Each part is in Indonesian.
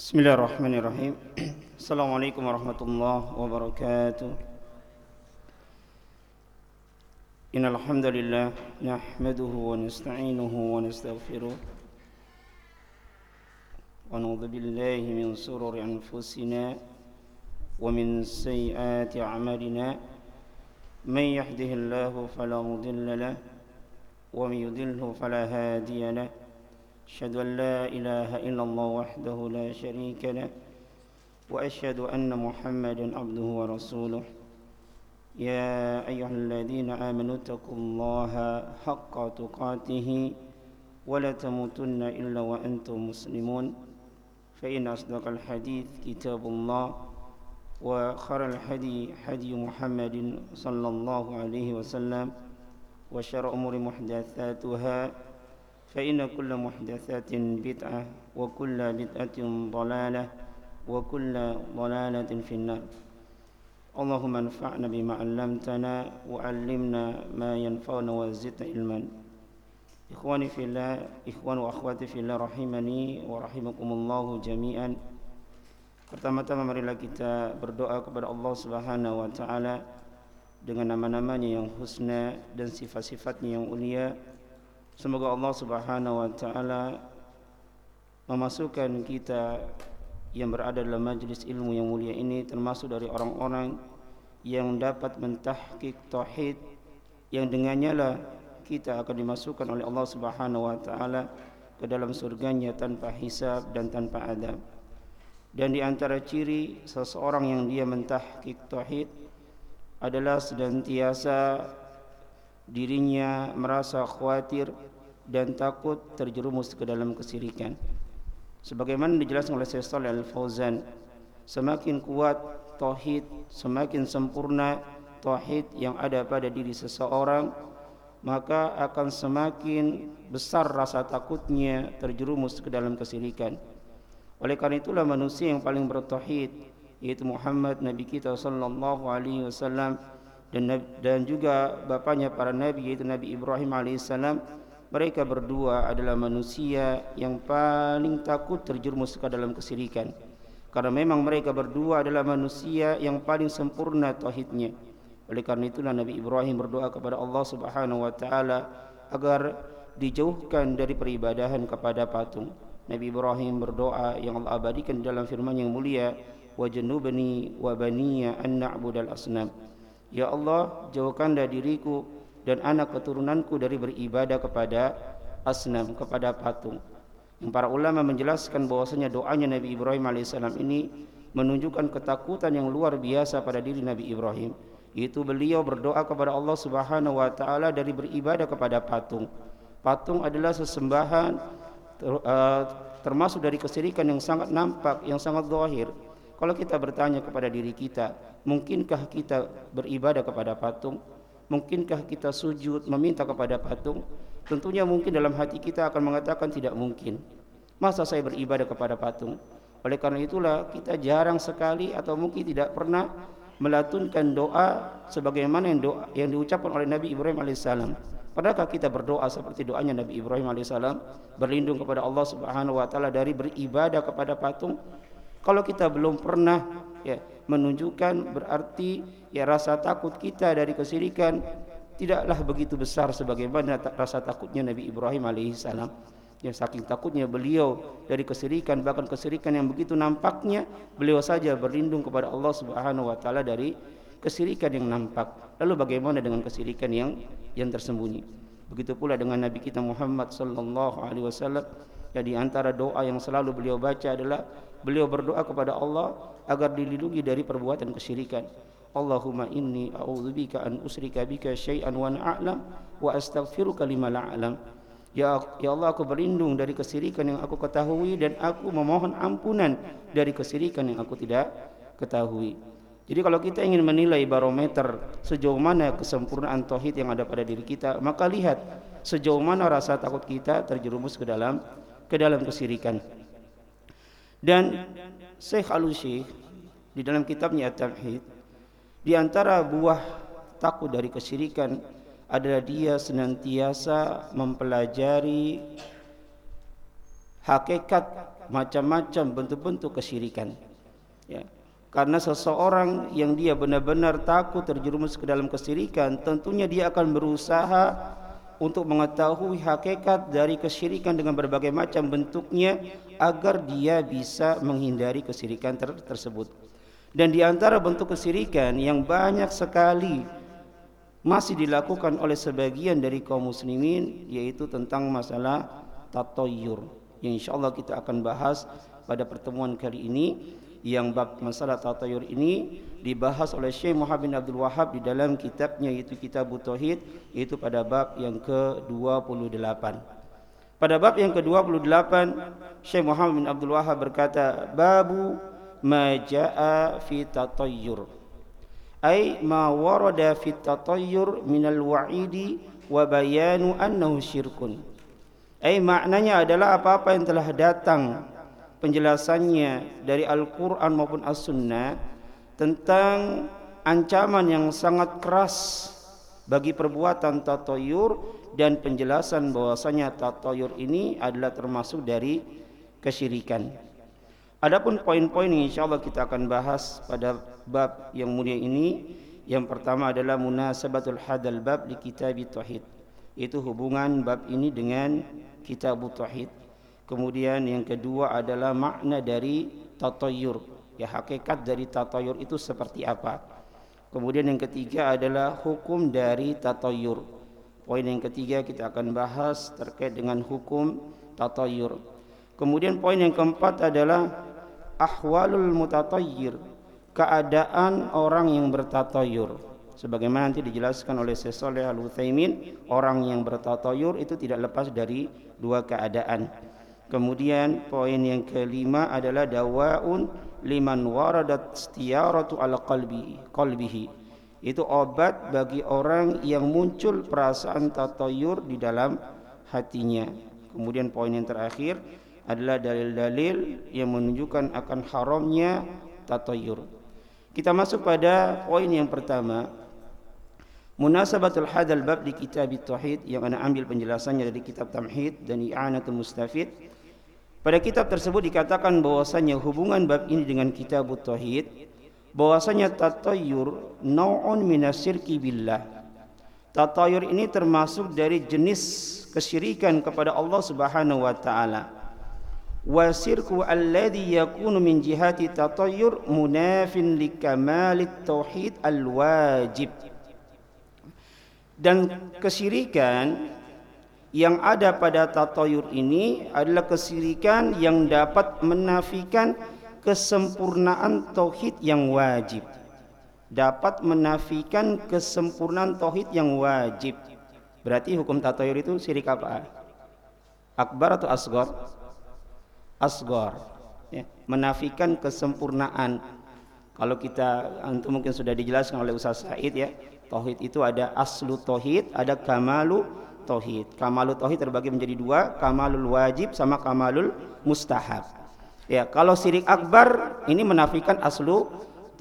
بسم الله الرحمن الرحيم. السلام عليكم ورحمة الله وبركاته. إن الحمد لله نحمده ونستعينه ونستغفره. ونعوذ بالله من سرور أنفسنا ومن سيئات أعمالنا. من يهده الله فلا مضل له ومن يضله فلا هادي له. أشهد أن لا إله إلا الله وحده لا شريك له وأشهد أن محمدا عبده ورسوله. يا أيها الذين آمنوا اتقوا الله حق تقاته ولا تموتن إلا وأنتم مسلمون. فإن أصدق الحديث كتاب الله وخر الحدي حدي محمد صلى الله عليه وسلم وشر أمور محدثاتها. فإن كل محدثات بدعة وكل بدعة ضلالة وكل ضلالة في النار اللهم انفعنا بما علمتنا وعلمنا ما ينفعنا وزدنا علما إخواني في الله إخوان وأخواتي في الله رحمني ورحمكم الله جميعا Pertama-tama marilah kita berdoa kepada Allah Subhanahu wa taala dengan nama-namanya yang husna dan sifat-sifatnya yang mulia Semoga Allah Subhanahu wa taala memasukkan kita yang berada dalam majlis ilmu yang mulia ini termasuk dari orang-orang yang dapat mentahqiq tauhid yang dengannya lah kita akan dimasukkan oleh Allah Subhanahu wa taala ke dalam surganya tanpa hisab dan tanpa adab. Dan di antara ciri seseorang yang dia mentahqiq tauhid adalah senantiasa dirinya merasa khawatir dan takut terjerumus ke dalam kesirikan. Sebagaimana dijelaskan oleh Syekh Shalih Al-Fauzan, semakin kuat tauhid, semakin sempurna tauhid yang ada pada diri seseorang, maka akan semakin besar rasa takutnya terjerumus ke dalam kesirikan. Oleh karena itulah manusia yang paling bertauhid yaitu Muhammad Nabi kita sallallahu alaihi wasallam dan dan juga bapaknya para nabi yaitu Nabi Ibrahim alaihissalam mereka berdua adalah manusia yang paling takut terjerumus ke dalam kesirikan. Karena memang mereka berdua adalah manusia yang paling sempurna tauhidnya. Oleh karena itulah Nabi Ibrahim berdoa kepada Allah Subhanahu wa taala agar dijauhkan dari peribadahan kepada patung. Nabi Ibrahim berdoa yang Allah abadikan dalam firman yang mulia, "Wa janubni wa baniya an na'budal asnam." Ya Allah, jauhkan dari diriku dan anak keturunanku dari beribadah kepada asnam kepada patung. Yang para ulama menjelaskan bahwasanya doanya Nabi Ibrahim alaihissalam ini menunjukkan ketakutan yang luar biasa pada diri Nabi Ibrahim. Itu beliau berdoa kepada Allah Subhanahu wa taala dari beribadah kepada patung. Patung adalah sesembahan ter, uh, termasuk dari kesirikan yang sangat nampak, yang sangat zahir. Kalau kita bertanya kepada diri kita, mungkinkah kita beribadah kepada patung? Mungkinkah kita sujud meminta kepada patung? Tentunya mungkin dalam hati kita akan mengatakan tidak mungkin. Masa saya beribadah kepada patung? Oleh karena itulah kita jarang sekali atau mungkin tidak pernah melatunkan doa sebagaimana yang doa yang diucapkan oleh Nabi Ibrahim alaihissalam. Padahal kita berdoa seperti doanya Nabi Ibrahim alaihissalam berlindung kepada Allah Subhanahu wa taala dari beribadah kepada patung. Kalau kita belum pernah ya menunjukkan berarti ya rasa takut kita dari kesirikan tidaklah begitu besar sebagaimana rasa takutnya Nabi Ibrahim alaihissalam yang saking takutnya beliau dari kesirikan bahkan kesirikan yang begitu nampaknya beliau saja berlindung kepada Allah Subhanahu wa taala dari kesirikan yang nampak. Lalu bagaimana dengan kesirikan yang yang tersembunyi? Begitu pula dengan Nabi kita Muhammad sallallahu alaihi wasallam. Ya di antara doa yang selalu beliau baca adalah beliau berdoa kepada Allah agar dilindungi dari perbuatan kesyirikan. Allahumma inni a'udzubika an usrika bika syai'an wa a'lam wa astaghfiruka lima la a'lam. Ya, ya Allah aku berlindung dari kesirikan yang aku ketahui dan aku memohon ampunan dari kesirikan yang aku tidak ketahui. Jadi kalau kita ingin menilai barometer sejauh mana kesempurnaan tauhid yang ada pada diri kita, maka lihat sejauh mana rasa takut kita terjerumus ke dalam ke dalam kesirikan. Dan Syekh Al-Syekh di dalam kitabnya At-Tauhid di antara buah takut dari kesyirikan adalah dia senantiasa mempelajari hakikat macam-macam bentuk-bentuk kesyirikan. Ya. Karena seseorang yang dia benar-benar takut terjerumus ke dalam kesyirikan, tentunya dia akan berusaha untuk mengetahui hakikat dari kesyirikan dengan berbagai macam bentuknya agar dia bisa menghindari kesyirikan ter tersebut. Dan di antara bentuk kesyirikan yang banyak sekali masih dilakukan oleh sebagian dari kaum muslimin yaitu tentang masalah tatoyur yang insyaallah kita akan bahas pada pertemuan kali ini yang bab masalah tatayur ini dibahas oleh Syekh Muhammad bin Abdul Wahab di dalam kitabnya yaitu Kitab Tauhid yaitu pada bab yang ke-28. Pada bab yang ke-28 Syekh Muhammad bin Abdul Wahab berkata babu ma jaa fi tatayyur ay ma warada fi tatayyur min al-wa'idi wa bayanu annahu syirkun ay maknanya adalah apa-apa yang telah datang penjelasannya dari Al-Quran maupun As-Sunnah tentang ancaman yang sangat keras bagi perbuatan tatoyur dan penjelasan bahwasanya tatoyur ini adalah termasuk dari kesyirikan. Adapun poin-poin yang insyaallah kita akan bahas pada bab yang mulia ini yang pertama adalah munasabatul hadal bab di kitab tauhid. Itu hubungan bab ini dengan kitab tauhid. Kemudian yang kedua adalah makna dari tatayur. Ya hakikat dari tatayur itu seperti apa? Kemudian yang ketiga adalah hukum dari tatayur. Poin yang ketiga kita akan bahas terkait dengan hukum tatayur. Kemudian poin yang keempat adalah ahwalul mutatayyir, keadaan orang yang bertatayur. Sebagaimana nanti dijelaskan oleh Syekh Saleh Al-Utsaimin, orang yang bertatayur itu tidak lepas dari dua keadaan. Kemudian poin yang kelima adalah dawaun liman waradat istiyaratu ala qalbi qalbihi. Itu obat bagi orang yang muncul perasaan tatayur di dalam hatinya. Kemudian poin yang terakhir adalah dalil-dalil yang menunjukkan akan haramnya tatayur. Kita masuk pada poin yang pertama. Munasabatul hadal bab di kitab Tauhid yang ana ambil penjelasannya dari kitab Tamhid dan I'anatul Mustafid pada kitab tersebut dikatakan bahwasanya hubungan bab ini dengan kitab tauhid bahwasanya tatayur nau'un minasyirki billah. Tatayur ini termasuk dari jenis kesyirikan kepada Allah Subhanahu wa taala. Wa sirku alladhi yakunu min jihati tatayur munafin likamalit tauhid al-wajib. Dan kesyirikan yang ada pada tatoyur ini adalah kesirikan yang dapat menafikan kesempurnaan tauhid yang wajib. Dapat menafikan kesempurnaan tauhid yang wajib. Berarti hukum tatoyur itu sirik apa? Akbar atau asgor asgor ya, menafikan kesempurnaan. Kalau kita antum mungkin sudah dijelaskan oleh Ustaz Said ya tauhid itu ada aslu tauhid ada kamalu tauhid. Kamalul tauhid terbagi menjadi dua, kamalul wajib sama kamalul mustahab. Ya, kalau syirik akbar ini menafikan aslu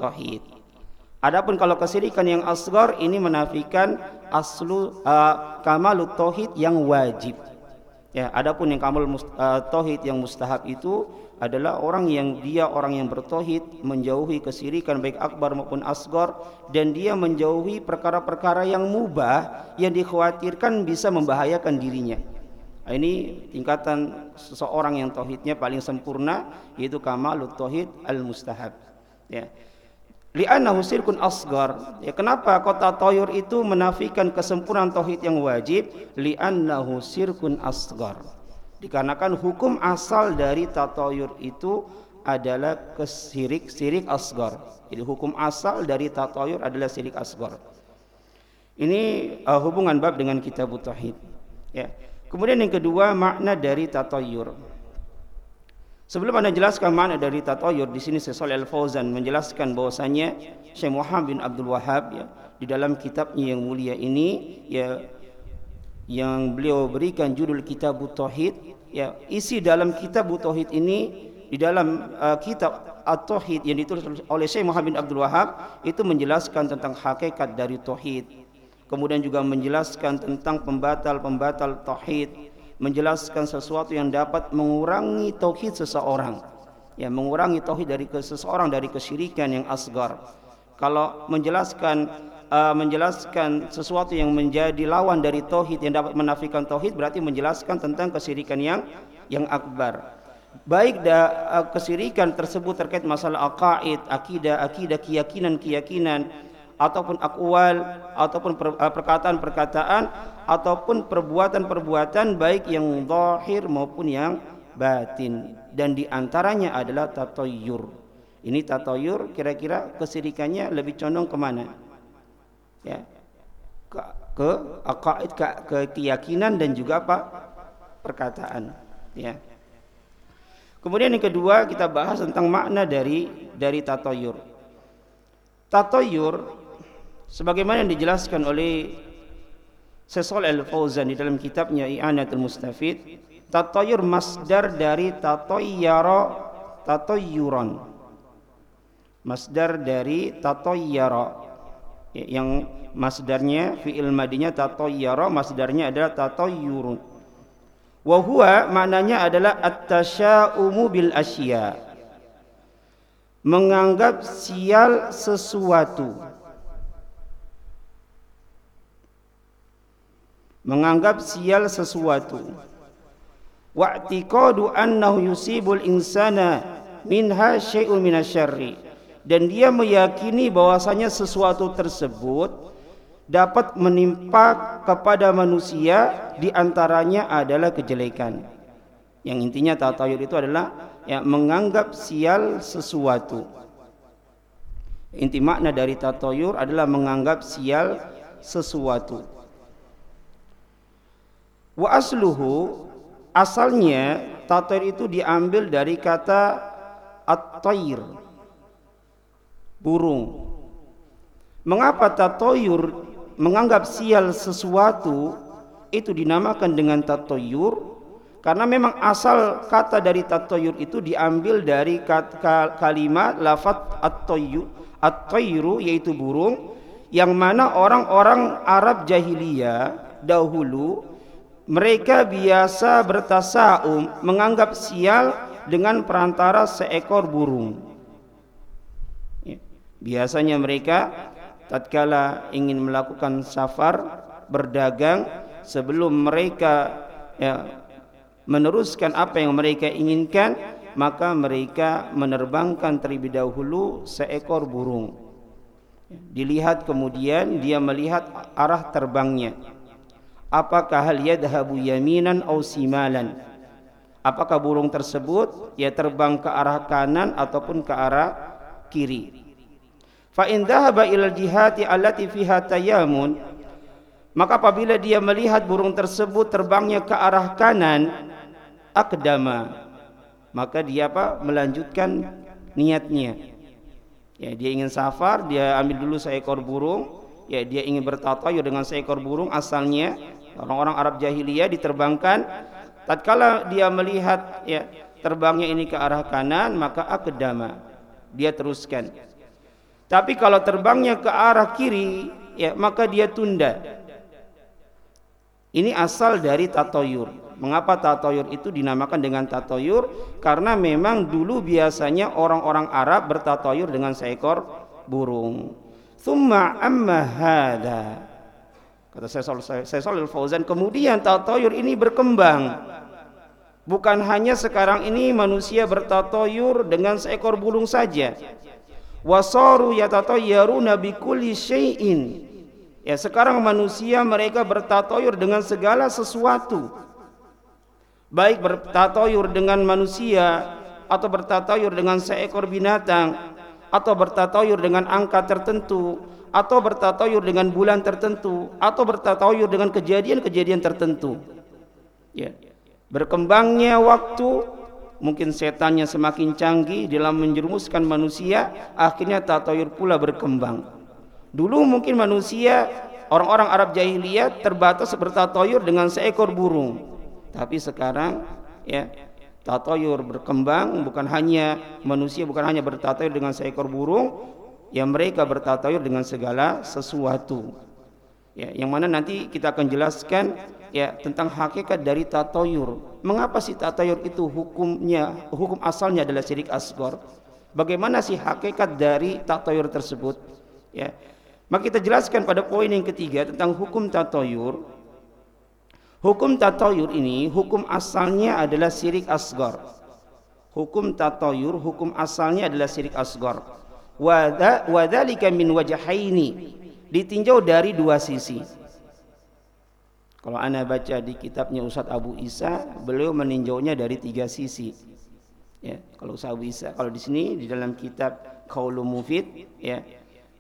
tauhid. Adapun kalau kesirikan yang asgar ini menafikan aslu uh, kamalut tauhid yang wajib. Ya, adapun yang kamal uh, tauhid yang mustahab itu adalah orang yang dia orang yang bertauhid menjauhi kesirikan baik akbar maupun asgar dan dia menjauhi perkara-perkara yang mubah yang dikhawatirkan bisa membahayakan dirinya. Nah, ini tingkatan seseorang yang tauhidnya paling sempurna yaitu kamalut tauhid al-mustahab. Ya. Li'annahu sirkun asgar. Ya, kenapa kota toyur itu menafikan kesempurnaan tauhid yang wajib? Li'annahu sirkun asgar dikarenakan hukum asal dari tatoyur itu adalah kesirik sirik asgar jadi hukum asal dari tatoyur adalah sirik asgar ini uh, hubungan bab dengan kitab tauhid. Ya. Kemudian yang kedua makna dari tatoyur Sebelum anda jelaskan makna dari tatoyur di sini Syekh Al Fauzan menjelaskan bahwasanya Syekh Muhammad bin Abdul Wahab ya di dalam kitabnya yang mulia ini ya yang beliau berikan judul kitab tauhid ya isi dalam kitab tauhid ini di dalam uh, kitab at-tauhid yang ditulis oleh Syekh Muhammad bin Abdul Wahab itu menjelaskan tentang hakikat dari tauhid. Kemudian juga menjelaskan tentang pembatal-pembatal tauhid menjelaskan sesuatu yang dapat mengurangi tauhid seseorang. Ya mengurangi tauhid dari seseorang dari kesyirikan yang asgar. Kalau menjelaskan uh, menjelaskan sesuatu yang menjadi lawan dari tauhid yang dapat menafikan tauhid berarti menjelaskan tentang kesyirikan yang yang akbar. Baik da, uh, kesirikan tersebut terkait masalah aqaid, akidah, akidah, keyakinan-keyakinan ataupun akwal ataupun uh, perkataan-perkataan ataupun perbuatan-perbuatan baik yang zahir maupun yang batin. Dan di antaranya adalah tatoyur. Ini tatoyur kira-kira kesirikannya lebih condong ke mana ya. Ke, ke ke, ke keyakinan dan juga apa? Perkataan. Ya. Kemudian yang kedua kita bahas tentang makna dari dari tatoyur. Tatoyur sebagaimana yang dijelaskan oleh Sesol Al-Fauzan di dalam kitabnya I'anatul Mustafid Tatoyur masdar dari tatoyara tatoyuran Masdar dari tatoyara Yang masdarnya fi'il madinya tatoyara Masdarnya adalah tatoyurun Wahuwa maknanya adalah At-tasya'umu bil asya. Menganggap sial sesuatu menganggap sial sesuatu. Wa'tiqadu annahu yusibul insana minha syai'un minasyarri. Dan dia meyakini bahwasanya sesuatu tersebut dapat menimpa kepada manusia di antaranya adalah kejelekan. Yang intinya tatayur itu adalah ya menganggap sial sesuatu. Inti makna dari tatayur adalah menganggap sial sesuatu Wa asluhu asalnya tatair itu diambil dari kata at-tayr burung. Mengapa tatoyur menganggap sial sesuatu itu dinamakan dengan tatoyur? Karena memang asal kata dari tatoyur itu diambil dari kalimat lafat at-tayyu at-tayru yaitu burung yang mana orang-orang Arab jahiliyah dahulu mereka biasa bertasaum menganggap sial dengan perantara seekor burung. Ya. Biasanya mereka tatkala ingin melakukan safar berdagang sebelum mereka ya, meneruskan apa yang mereka inginkan maka mereka menerbangkan terlebih dahulu seekor burung. Dilihat kemudian dia melihat arah terbangnya apakah hal yadhabu yaminan au simalan? Apakah burung tersebut ya terbang ke arah kanan ataupun ke arah kiri? Fa in dhahaba ila jihati allati fiha tayamun maka apabila dia melihat burung tersebut terbangnya ke arah kanan akdama maka dia apa? Melanjutkan niatnya. Ya dia ingin safar dia ambil dulu seekor burung. Ya dia ingin bertatayur dengan seekor burung asalnya orang-orang Arab jahiliyah diterbangkan. Tatkala dia melihat ya terbangnya ini ke arah kanan maka akdama dia teruskan. Tapi kalau terbangnya ke arah kiri ya maka dia tunda. Ini asal dari tatoyur. Mengapa tatoyur itu dinamakan dengan tatoyur? Karena memang dulu biasanya orang-orang Arab bertatoyur dengan seekor burung. Thumma amma hadha Kata saya Salih Fauzan, kemudian tatoyur ini berkembang. Bukan hanya sekarang ini manusia bertatoyur dengan seekor burung saja. Wasaru yatatayyaruna bikulli syai'in. Ya, sekarang manusia mereka bertatoyur dengan segala sesuatu. Baik bertatoyur dengan manusia atau bertatoyur dengan seekor binatang atau bertatoyur dengan angka tertentu atau bertatayur dengan bulan tertentu atau bertatayur dengan kejadian-kejadian tertentu. Ya. Berkembangnya waktu mungkin setannya semakin canggih dalam menjerumuskan manusia, akhirnya tatayur pula berkembang. Dulu mungkin manusia orang-orang Arab jahiliyah terbatas bertatayur dengan seekor burung. Tapi sekarang ya tatayur berkembang bukan hanya manusia bukan hanya bertatayur dengan seekor burung yang mereka bertatayur dengan segala sesuatu. Ya, yang mana nanti kita akan jelaskan ya tentang hakikat dari tatoyur. Mengapa sih tatoyur itu hukumnya hukum asalnya adalah syirik asgor? Bagaimana sih hakikat dari tatoyur tersebut? Ya. Maka kita jelaskan pada poin yang ketiga tentang hukum tatoyur. Hukum tatoyur ini hukum asalnya adalah syirik asgor. Hukum tatoyur hukum asalnya adalah syirik asgor. Wadhalika min wajahaini ditinjau dari dua sisi. Kalau anda baca di kitabnya Ustadz Abu Isa, beliau meninjaunya dari tiga sisi. Ya, kalau Ustadz Abu Isa, kalau di sini di dalam kitab Qaulu Mufid, ya,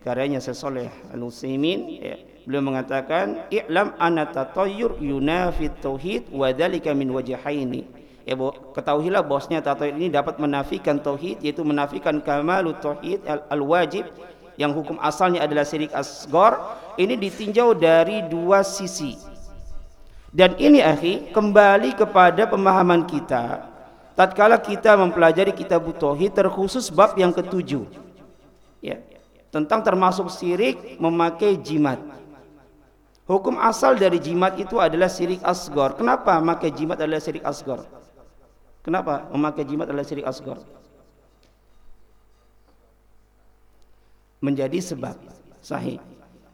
karyanya Sesoleh Al Utsaimin, ya, beliau mengatakan, "I'lam anna tatayyur yunafi tauhid wa dzalika min wajhaini." Ya, ketahuilah bosnya tatayyur ini dapat menafikan tauhid yaitu menafikan kamalut tauhid al-wajib yang hukum asalnya adalah syirik asgor ini ditinjau dari dua sisi dan ini akhi kembali kepada pemahaman kita tatkala kita mempelajari kitab tauhid terkhusus bab yang ketujuh. Ya, tentang termasuk syirik memakai jimat. Hukum asal dari jimat itu adalah syirik asgor. Kenapa memakai jimat adalah syirik asgor? Kenapa memakai jimat adalah syirik asgor? Menjadi sebab sahih.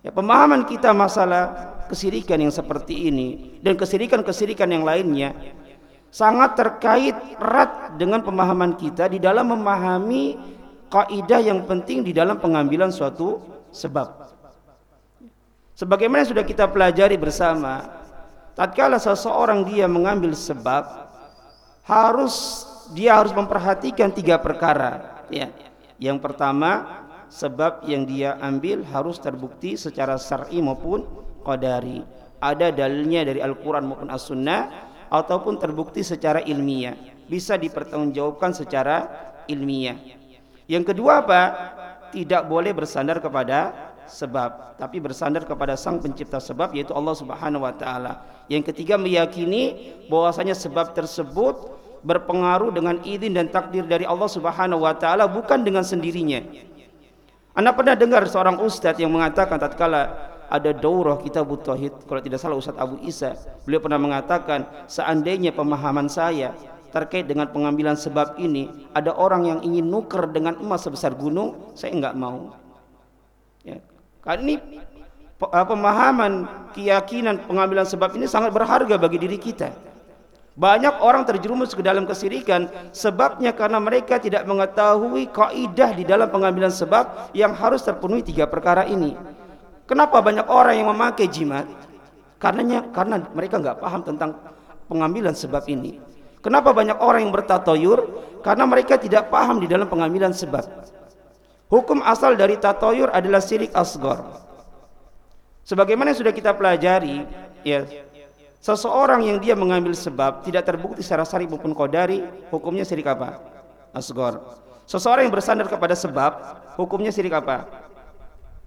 Ya, pemahaman kita masalah kesirikan yang seperti ini dan kesirikan-kesirikan yang lainnya sangat terkait erat dengan pemahaman kita di dalam memahami kaidah yang penting di dalam pengambilan suatu sebab. Sebagaimana sudah kita pelajari bersama, tatkala seseorang dia mengambil sebab harus dia harus memperhatikan tiga perkara ya. Yang pertama sebab yang dia ambil harus terbukti secara syar'i maupun qadari. Ada dalilnya dari Al-Qur'an maupun As-Sunnah ataupun terbukti secara ilmiah. Bisa dipertanggungjawabkan secara ilmiah. Yang kedua apa? Tidak boleh bersandar kepada sebab, tapi bersandar kepada Sang Pencipta sebab yaitu Allah Subhanahu wa taala. Yang ketiga meyakini bahwasanya sebab tersebut berpengaruh dengan izin dan takdir dari Allah Subhanahu wa taala bukan dengan sendirinya anda pernah dengar seorang ustadz yang mengatakan tatkala ada daurah kitab tauhid kalau tidak salah Ustadz Abu Isa beliau pernah mengatakan seandainya pemahaman saya terkait dengan pengambilan sebab ini ada orang yang ingin nuker dengan emas sebesar gunung saya enggak mau ini pemahaman keyakinan pengambilan sebab ini sangat berharga bagi diri kita banyak orang terjerumus ke dalam kesirikan sebabnya karena mereka tidak mengetahui kaidah di dalam pengambilan sebab yang harus terpenuhi tiga perkara ini. Kenapa banyak orang yang memakai jimat? Karenanya karena mereka nggak paham tentang pengambilan sebab ini. Kenapa banyak orang yang bertatoyur? Karena mereka tidak paham di dalam pengambilan sebab. Hukum asal dari tatoyur adalah sirik asgor. Sebagaimana yang sudah kita pelajari, ya Seseorang yang dia mengambil sebab tidak terbukti secara syar'i maupun qadari, hukumnya syirik apa? Asgor. Seseorang yang bersandar kepada sebab, hukumnya syirik apa?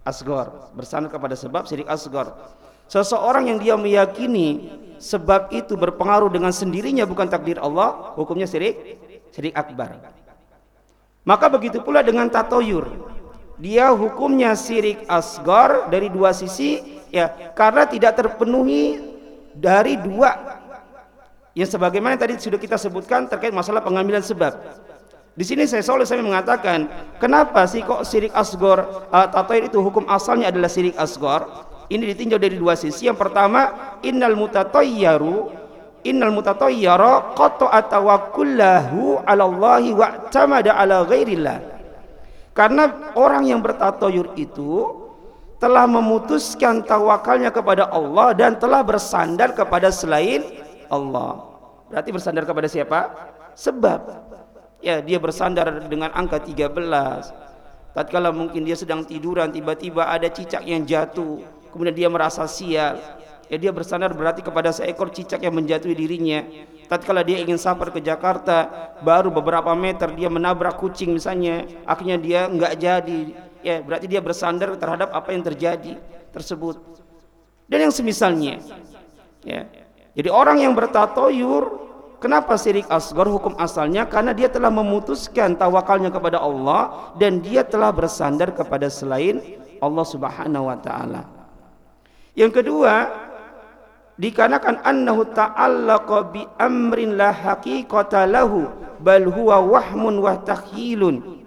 Asgor. Bersandar kepada sebab syirik asgor. Seseorang yang dia meyakini sebab itu berpengaruh dengan sendirinya bukan takdir Allah, hukumnya syirik syirik akbar. Maka begitu pula dengan tatoyur. Dia hukumnya syirik asgor dari dua sisi ya karena tidak terpenuhi dari dua yang sebagaimana tadi sudah kita sebutkan terkait masalah pengambilan sebab. Di sini saya soleh saya mengatakan, kenapa sih kok sirik asgor uh, tatoir itu hukum asalnya adalah sirik asgor? Ini ditinjau dari dua sisi. Yang pertama, innal mutatayyaru innal mutatayyara qata'a tawakkulahu 'ala Allah wa tamada 'ala ghairillah. Karena orang yang bertatoyur itu telah memutuskan tawakalnya kepada Allah dan telah bersandar kepada selain Allah. Berarti bersandar kepada siapa? Sebab ya dia bersandar dengan angka 13. Tatkala mungkin dia sedang tiduran tiba-tiba ada cicak yang jatuh, kemudian dia merasa sial. Ya dia bersandar berarti kepada seekor cicak yang menjatuhi dirinya. Tatkala dia ingin safar ke Jakarta, baru beberapa meter dia menabrak kucing misalnya, akhirnya dia enggak jadi ya berarti dia bersandar terhadap apa yang terjadi tersebut dan yang semisalnya ya jadi orang yang bertatoyur Kenapa syirik asgar hukum asalnya? Karena dia telah memutuskan tawakalnya kepada Allah dan dia telah bersandar kepada selain Allah Subhanahu wa taala. Yang kedua, dikarenakan annahu ta'allaqa bi amrin la haqiqata lahu bal huwa wahmun wa takhilun.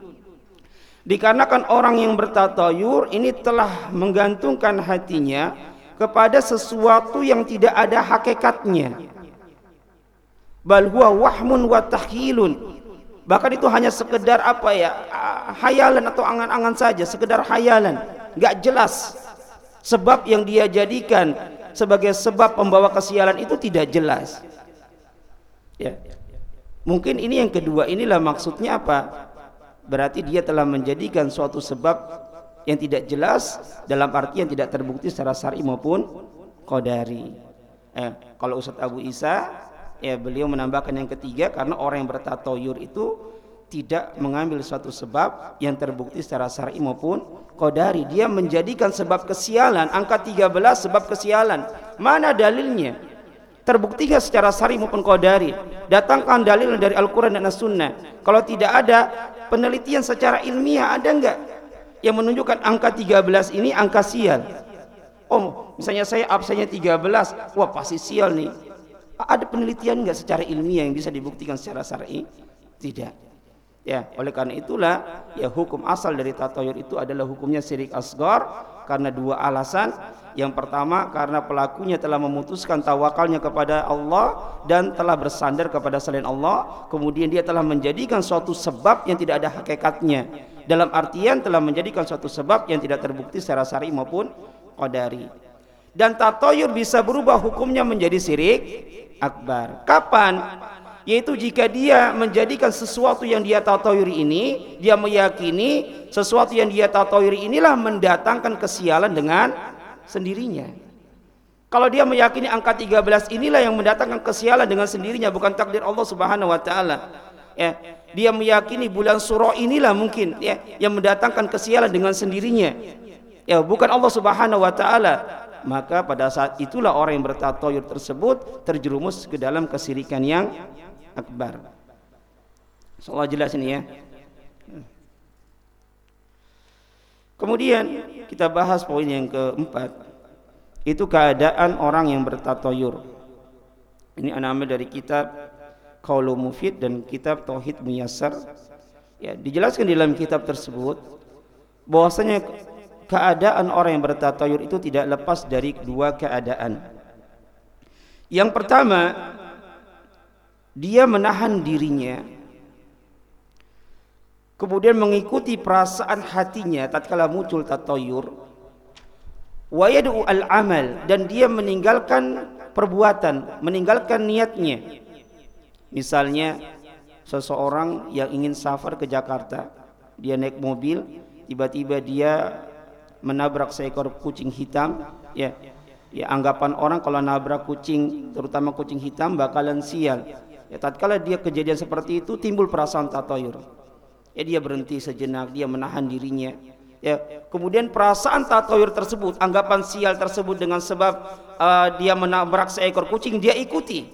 Dikarenakan orang yang bertatayur ini telah menggantungkan hatinya kepada sesuatu yang tidak ada hakikatnya. Bal huwa wahmun wa takhilun. Bahkan itu hanya sekedar apa ya hayalan atau angan-angan saja sekedar hayalan. Nggak jelas sebab yang dia jadikan sebagai sebab pembawa kesialan itu tidak jelas. Ya. Mungkin ini yang kedua, inilah maksudnya apa? Berarti dia telah menjadikan suatu sebab yang tidak jelas dalam arti yang tidak terbukti secara syar'i maupun qadari. Eh, kalau Ustaz Abu Isa ya beliau menambahkan yang ketiga karena orang yang bertatoyur itu tidak mengambil suatu sebab yang terbukti secara syar'i maupun qadari. Dia menjadikan sebab kesialan angka 13 sebab kesialan. Mana dalilnya? Terbukti secara syar'i maupun qadari. Datangkan dalil dari Al-Qur'an dan As-Sunnah. Kalau tidak ada penelitian secara ilmiah ada enggak yang menunjukkan angka 13 ini angka sial? Oh, misalnya saya absennya 13, wah pasti sial nih. Ada penelitian enggak secara ilmiah yang bisa dibuktikan secara syar'i? Tidak. Ya, oleh karena itulah ya hukum asal dari tatoyur itu adalah hukumnya syirik asgar karena dua alasan. Yang pertama karena pelakunya telah memutuskan tawakalnya kepada Allah dan telah bersandar kepada selain Allah, kemudian dia telah menjadikan suatu sebab yang tidak ada hakikatnya. Dalam artian telah menjadikan suatu sebab yang tidak terbukti secara syar'i maupun qadari. Dan tatoyur bisa berubah hukumnya menjadi syirik akbar. Kapan? Yaitu jika dia menjadikan sesuatu yang dia tatawiri ini dia meyakini sesuatu yang dia tatawiri inilah mendatangkan kesialan dengan sendirinya. Kalau dia meyakini angka 13 inilah yang mendatangkan kesialan dengan sendirinya bukan takdir Allah Subhanahu wa taala. Ya dia meyakini bulan surah inilah mungkin ya yang mendatangkan kesialan dengan sendirinya. Ya bukan Allah Subhanahu wa taala. Maka pada saat itulah orang yang bertatoyur tersebut terjerumus ke dalam kesirikan yang akbar. Insyaallah jelas ini ya. Kemudian kita bahas poin yang keempat itu keadaan orang yang bertatoyur. Ini anak ambil dari kitab Qaulu Mufid dan kitab Tauhid Muyassar. Ya, dijelaskan di dalam kitab tersebut bahwasanya keadaan orang yang bertatoyur itu tidak lepas dari dua keadaan. Yang pertama, dia menahan dirinya. Kemudian mengikuti perasaan hatinya tatkala muncul tatoyur. Wa yad'u al-amal dan dia meninggalkan perbuatan meninggalkan niatnya. Misalnya seseorang yang ingin safar ke Jakarta dia naik mobil tiba-tiba dia menabrak seekor kucing hitam ya. Ya anggapan orang kalau nabrak kucing terutama kucing hitam bakalan sial Ya tatkala dia kejadian seperti itu timbul perasaan tatoyur. Ya dia berhenti sejenak, dia menahan dirinya. Ya, kemudian perasaan tatoyur tersebut, anggapan sial tersebut dengan sebab uh, dia menabrak seekor kucing, dia ikuti,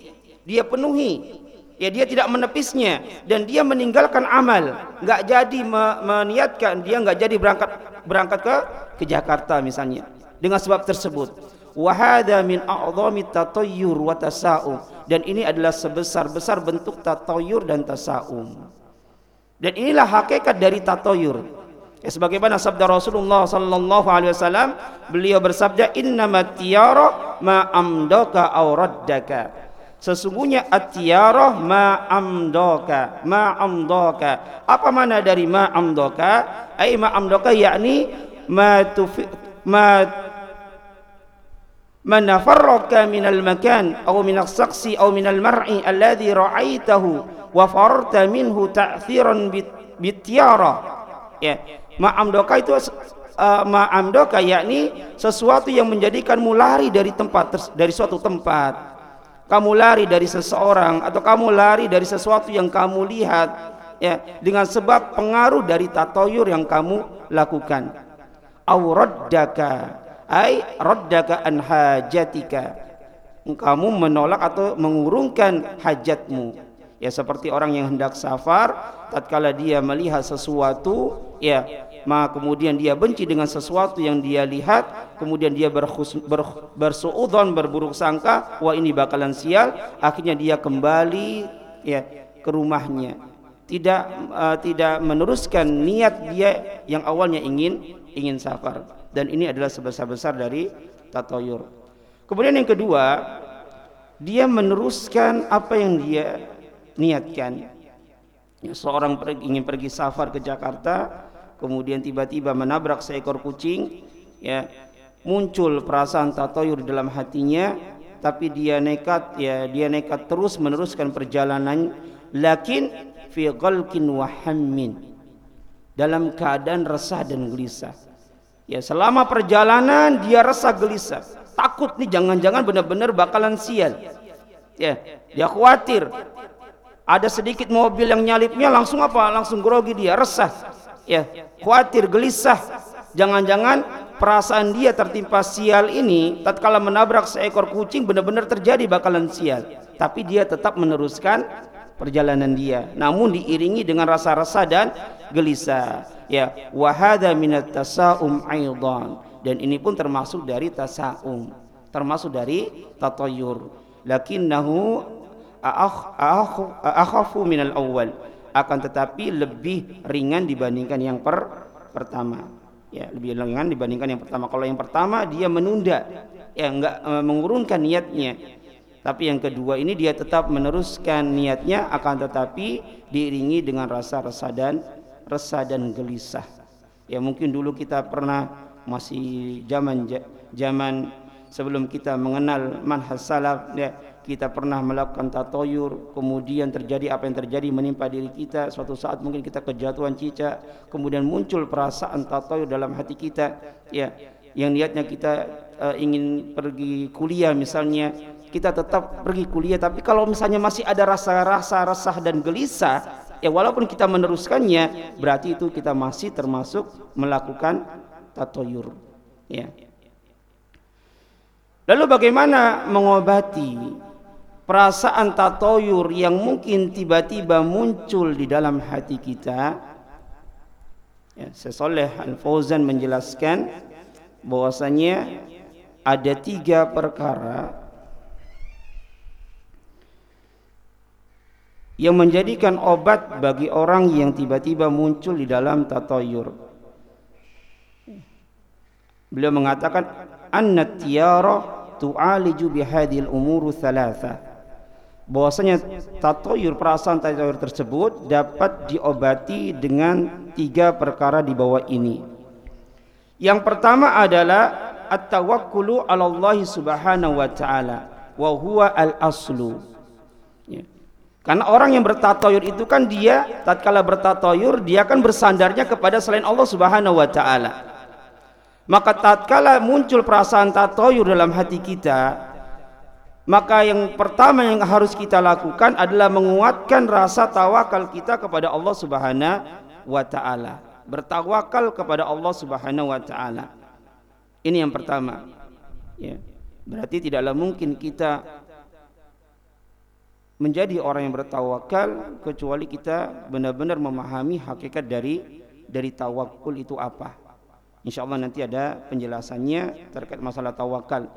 dia penuhi. Ya dia tidak menepisnya dan dia meninggalkan amal, nggak jadi me meniatkan, dia nggak jadi berangkat berangkat ke ke Jakarta misalnya dengan sebab tersebut wahada min a'zami tatayyur wa tasa'um. Dan ini adalah sebesar-besar bentuk tatayur dan tasa'um. Dan inilah hakikat dari tatayur ya, sebagaimana sabda Rasulullah sallallahu alaihi wasallam beliau bersabda innamat tiyara ma amdaka aw raddaka. Sesungguhnya at-tiyarah ma amdaka ma amdaka. Apa mana dari ma amdaka? Ai ma amdaka yakni ma tufi, ma man min al-makan aw minas saqsi aw minal mar'i alladhi ra'aitahu wa farta minhu ta'thiran bityara ya ma'amdoka itu eh, uh, ma'amdoka yakni sesuatu yang menjadikanmu lari dari tempat dari suatu tempat. Kamu lari dari seseorang atau kamu lari dari sesuatu yang kamu lihat ya dengan sebab pengaruh dari tatoyur yang kamu lakukan. Awraddaka ai raddaka an hajatika. Kamu menolak atau mengurungkan hajatmu. Ya seperti orang yang hendak safar tatkala dia melihat sesuatu ya maka kemudian dia benci dengan sesuatu yang dia lihat kemudian dia berkhus, ber, bersuudzon berburuk sangka wah ini bakalan sial. Akhirnya dia kembali ya ke rumahnya. Tidak uh, tidak meneruskan niat dia yang awalnya ingin ingin safar dan ini adalah sebesar-besar dari tatoyur. Kemudian yang kedua dia meneruskan apa yang dia niatkan. Ya, seorang ingin pergi safar ke Jakarta kemudian tiba-tiba menabrak seekor kucing ya muncul perasaan tatoyur dalam hatinya tapi dia nekat ya dia nekat terus meneruskan perjalanan lakin fi ghalqin wa hammin dalam keadaan resah dan gelisah ya selama perjalanan dia resah gelisah. Takut nih jangan-jangan benar-benar bakalan sial. Ya dia khawatir. Ada sedikit mobil yang nyalipnya langsung apa? Langsung grogi dia resah. Ya khawatir gelisah. Jangan-jangan perasaan dia tertimpa sial ini tatkala menabrak seekor kucing benar-benar terjadi bakalan sial. Tapi dia tetap meneruskan perjalanan dia. Namun diiringi dengan rasa-rasa dan gelisah ya wahada minat tasaum aidan. Dan ini pun termasuk dari tasaum termasuk dari tatayur lakinnahu akhafu minal awal akan tetapi lebih ringan dibandingkan yang per pertama. Ya lebih ringan dibandingkan yang pertama. Kalau yang pertama dia menunda. Ya enggak e, mengurungkan niatnya. Tapi yang kedua ini dia tetap meneruskan niatnya akan tetapi diiringi dengan rasa resah dan resah dan gelisah. Ya mungkin dulu kita pernah masih zaman zaman sebelum kita mengenal manhaj salaf ya kita pernah melakukan tatoyur kemudian terjadi apa yang terjadi menimpa diri kita suatu saat mungkin kita kejatuhan cicak kemudian muncul perasaan tatoyur dalam hati kita ya yang niatnya kita uh, ingin pergi kuliah misalnya kita tetap pergi kuliah tapi kalau misalnya masih ada rasa-rasa resah dan gelisah ya walaupun kita meneruskannya berarti itu kita masih termasuk melakukan tatoyur. Ya. Lalu bagaimana mengobati perasaan tatoyur yang mungkin tiba-tiba muncul di dalam hati kita? Ya, Sesoleh Al-Fauzan menjelaskan bahwasanya ada tiga perkara yang menjadikan obat bagi orang yang tiba-tiba muncul di dalam tatoyur. Beliau mengatakan anna tiyara tu'aliju bihadil umuru thalatha bahwasanya tatoyur perasaan tatoyur tersebut dapat diobati dengan tiga perkara di bawah ini. Yang pertama adalah at-tawakkulu 'ala Allah Subhanahu wa taala wa huwa al-aslu. Karena orang yang bertatoyur itu kan dia tatkala bertatoyur dia kan bersandarnya kepada selain Allah Subhanahu wa taala. Maka tatkala muncul perasaan tatoyur dalam hati kita, maka yang pertama yang harus kita lakukan adalah menguatkan rasa tawakal kita kepada Allah Subhanahu wa taala. Bertawakal kepada Allah Subhanahu wa taala. Ini yang pertama. Ya. Berarti tidaklah mungkin kita menjadi orang yang bertawakal kecuali kita benar-benar memahami hakikat dari dari tawakul itu apa. Insya Allah nanti ada penjelasannya terkait masalah tawakal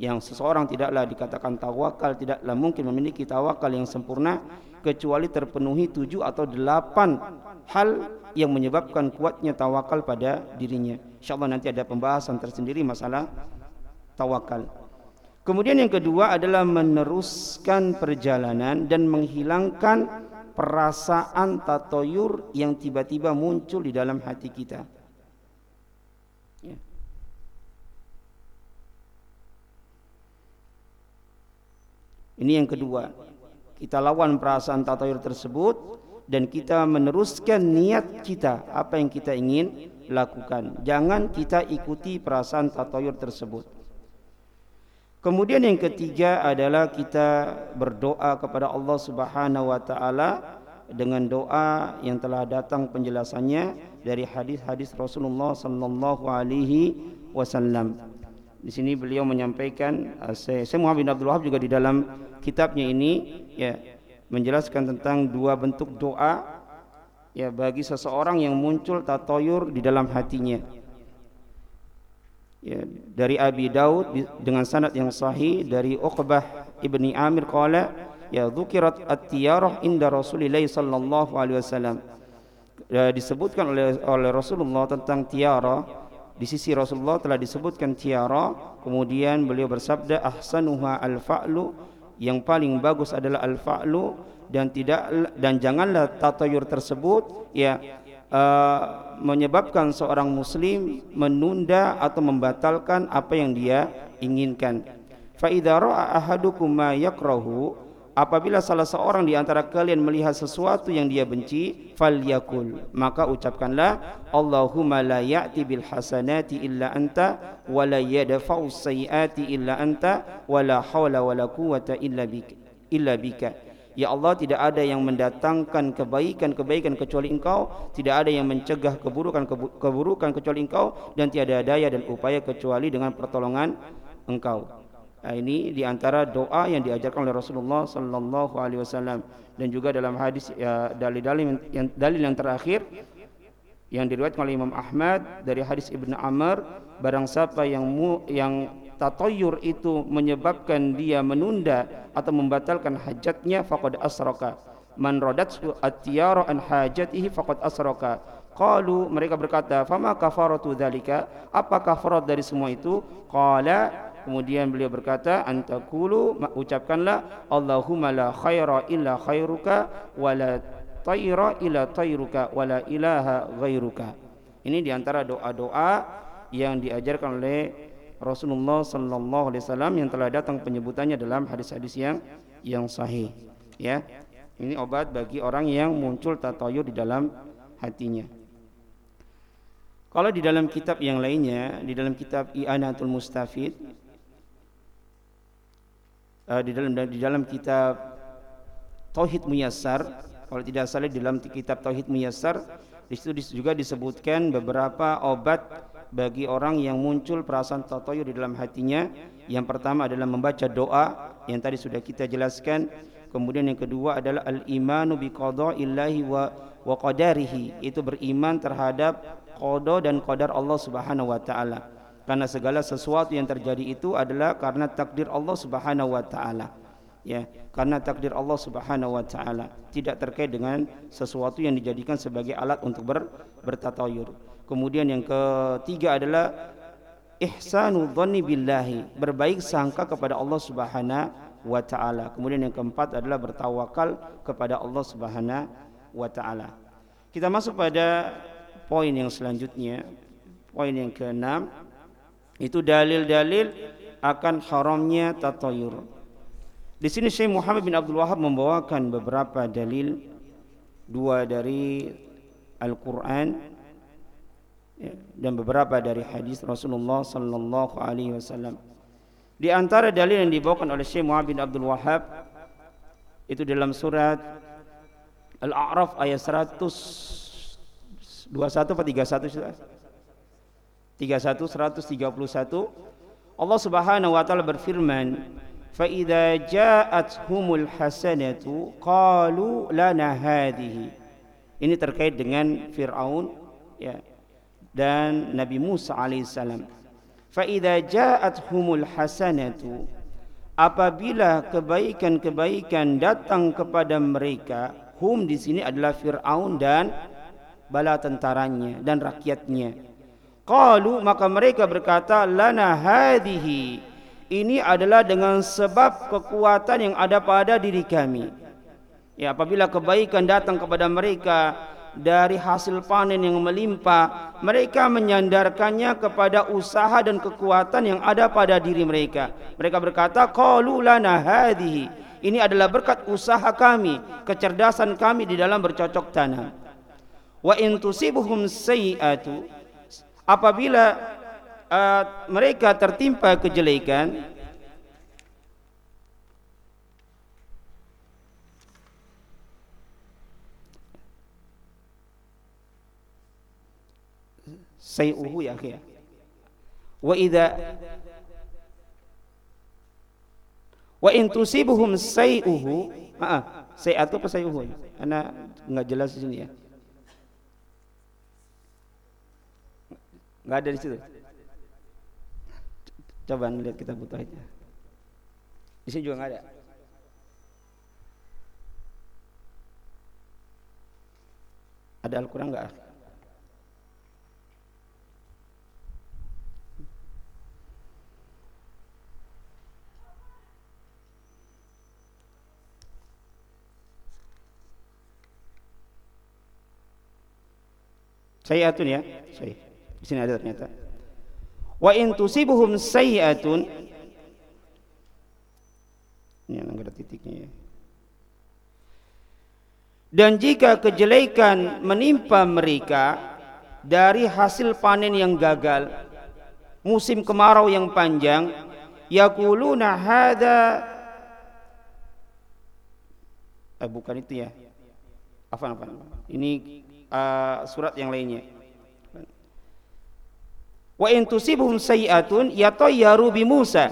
yang seseorang tidaklah dikatakan tawakal tidaklah mungkin memiliki tawakal yang sempurna kecuali terpenuhi tujuh atau delapan hal yang menyebabkan kuatnya tawakal pada dirinya. Insyaallah nanti ada pembahasan tersendiri masalah tawakal. Kemudian yang kedua adalah meneruskan perjalanan dan menghilangkan perasaan tatoyur yang tiba-tiba muncul di dalam hati kita. Ini yang kedua. Kita lawan perasaan tatayur tersebut dan kita meneruskan niat kita apa yang kita ingin lakukan. Jangan kita ikuti perasaan tatayur tersebut. Kemudian yang ketiga adalah kita berdoa kepada Allah Subhanahu wa taala dengan doa yang telah datang penjelasannya dari hadis-hadis Rasulullah sallallahu alaihi wasallam. Di sini beliau menyampaikan saya, saya Muhammad bin Abdul Wahab juga di dalam kitabnya ini ya menjelaskan tentang dua bentuk doa ya bagi seseorang yang muncul tatoyur di dalam hatinya ya, dari Abi Daud dengan sanad yang sahih dari Uqbah ibni Amir qala ya dzukirat at-tiyarah inda Rasulillah sallallahu alaihi wasallam. Ya, disebutkan oleh oleh Rasulullah tentang tiara. Di sisi Rasulullah telah disebutkan tiara. Kemudian beliau bersabda ahsanuha al-fa'lu. Yang paling bagus adalah al-fa'lu dan tidak dan janganlah tatayur tersebut. Ya uh, menyebabkan seorang muslim menunda atau membatalkan apa yang dia inginkan. Fa idza ra'a ahadukum ma yakrahu apabila salah seorang di antara kalian melihat sesuatu yang dia benci falyakul maka ucapkanlah Allahumma la ya'ti bil hasanati illa anta wa la yadfa'u sayyiati illa anta wa la hawla wa la quwwata illa bika illa bika Ya Allah tidak ada yang mendatangkan kebaikan-kebaikan kecuali Engkau. Tidak ada yang mencegah keburukan-keburukan kecuali Engkau. Dan tiada daya dan upaya kecuali dengan pertolongan Engkau. Nah, Ini di antara doa yang diajarkan oleh Rasulullah Sallallahu Alaihi Wasallam. Dan juga dalam hadis ya, dalil-dalil yang, dalil yang terakhir yang diriwayatkan oleh Imam Ahmad dari hadis Ibnu Amr barang siapa yang mu, yang tatoyur itu menyebabkan dia menunda atau membatalkan hajatnya faqad asraka man radathu at-tiyara an hajatihi faqad asraka qalu mereka berkata fama kafaratu dzalika? Apa kafarat dari semua itu? Qala kemudian beliau berkata antakulu ucapkanlah Allahumma la khaira illa khairuka wa la tayra illa tayruka wa la ilaha ghairuka. Ini di antara doa-doa yang diajarkan oleh Rasulullah sallallahu alaihi wasallam yang telah datang penyebutannya dalam hadis-hadis yang yang sahih ya. Ini obat bagi orang yang muncul tatoyur di dalam hatinya. Kalau di dalam kitab yang lainnya di dalam kitab I'anatul Mustafid uh, di dalam di dalam kitab Tauhid Muyassar kalau tidak salah di dalam kitab Tauhid Muyassar di situ juga disebutkan beberapa obat bagi orang yang muncul perasaan tatoyur di dalam hatinya. Yang pertama adalah membaca doa yang tadi sudah kita jelaskan. Kemudian yang kedua adalah al-imanu bi wa wa qadarihi. Itu beriman terhadap qada dan qadar Allah Subhanahu wa taala. Karena segala sesuatu yang terjadi itu adalah karena takdir Allah Subhanahu wa taala. Ya karena takdir Allah Subhanahu wa taala. Tidak terkait dengan sesuatu yang dijadikan sebagai alat untuk ber, bertatayur Kemudian yang ketiga adalah ihsanu dhanni billahi, berbaik sangka kepada Allah Subhanahu wa taala. Kemudian yang keempat adalah bertawakal kepada Allah Subhanahu wa taala. Kita masuk pada poin yang selanjutnya. Poin yang keenam itu dalil-dalil akan haramnya tatayur. Di sini Syekh Muhammad bin Abdul Wahab membawakan beberapa dalil dua dari Al-Qur'an dan beberapa dari hadis Rasulullah sallallahu alaihi wasallam. Di antara dalil yang dibawakan oleh Syekh Muhammad bin Abdul Wahab itu dalam surat Al-A'raf ayat 121 atau 31 31 131 Allah Subhanahu wa taala berfirman fa idza ja'atuhumul hasanatu qalu lana hadhihi. Ini terkait dengan Firaun ya dan Nabi Musa alaihissalam. Fa idza ja'atuhumul hasanatu apabila kebaikan-kebaikan datang kepada mereka, hum di sini adalah Firaun dan bala tentaranya dan rakyatnya. Qalu maka mereka berkata lana hadhihi ini adalah dengan sebab kekuatan yang ada pada diri kami. Ya apabila kebaikan datang kepada mereka dari hasil panen yang melimpah mereka menyandarkannya kepada usaha dan kekuatan yang ada pada diri mereka. Mereka berkata qalu lana hadhihi. Ini adalah berkat usaha kami kecerdasan kami di dalam bercocok tanam. Wa in tusibuhum apabila uh, mereka tertimpa kejelekan سيئه يا أخي وإذا وإن tusibhum sayyuhu ah atau apa sayyuhu ana enggak jelas di sini ya. Enggak ada di situ. Coba lihat kita butuh aja ya. di sini juga enggak ada. Ada Al-Qur'an enggak Sayyatun ya. Saya. Di sini ada ternyata. Wa in tusibuhum sayyatun ini yang ada titiknya ya. Dan jika kejelekan menimpa mereka dari hasil panen yang gagal, musim kemarau yang panjang, yaquluna hadza eh, bukan itu ya. Apa apa? Ini uh, surat yang lainnya. Wa in tusibhum sayi'atun yatayyaru bi Musa.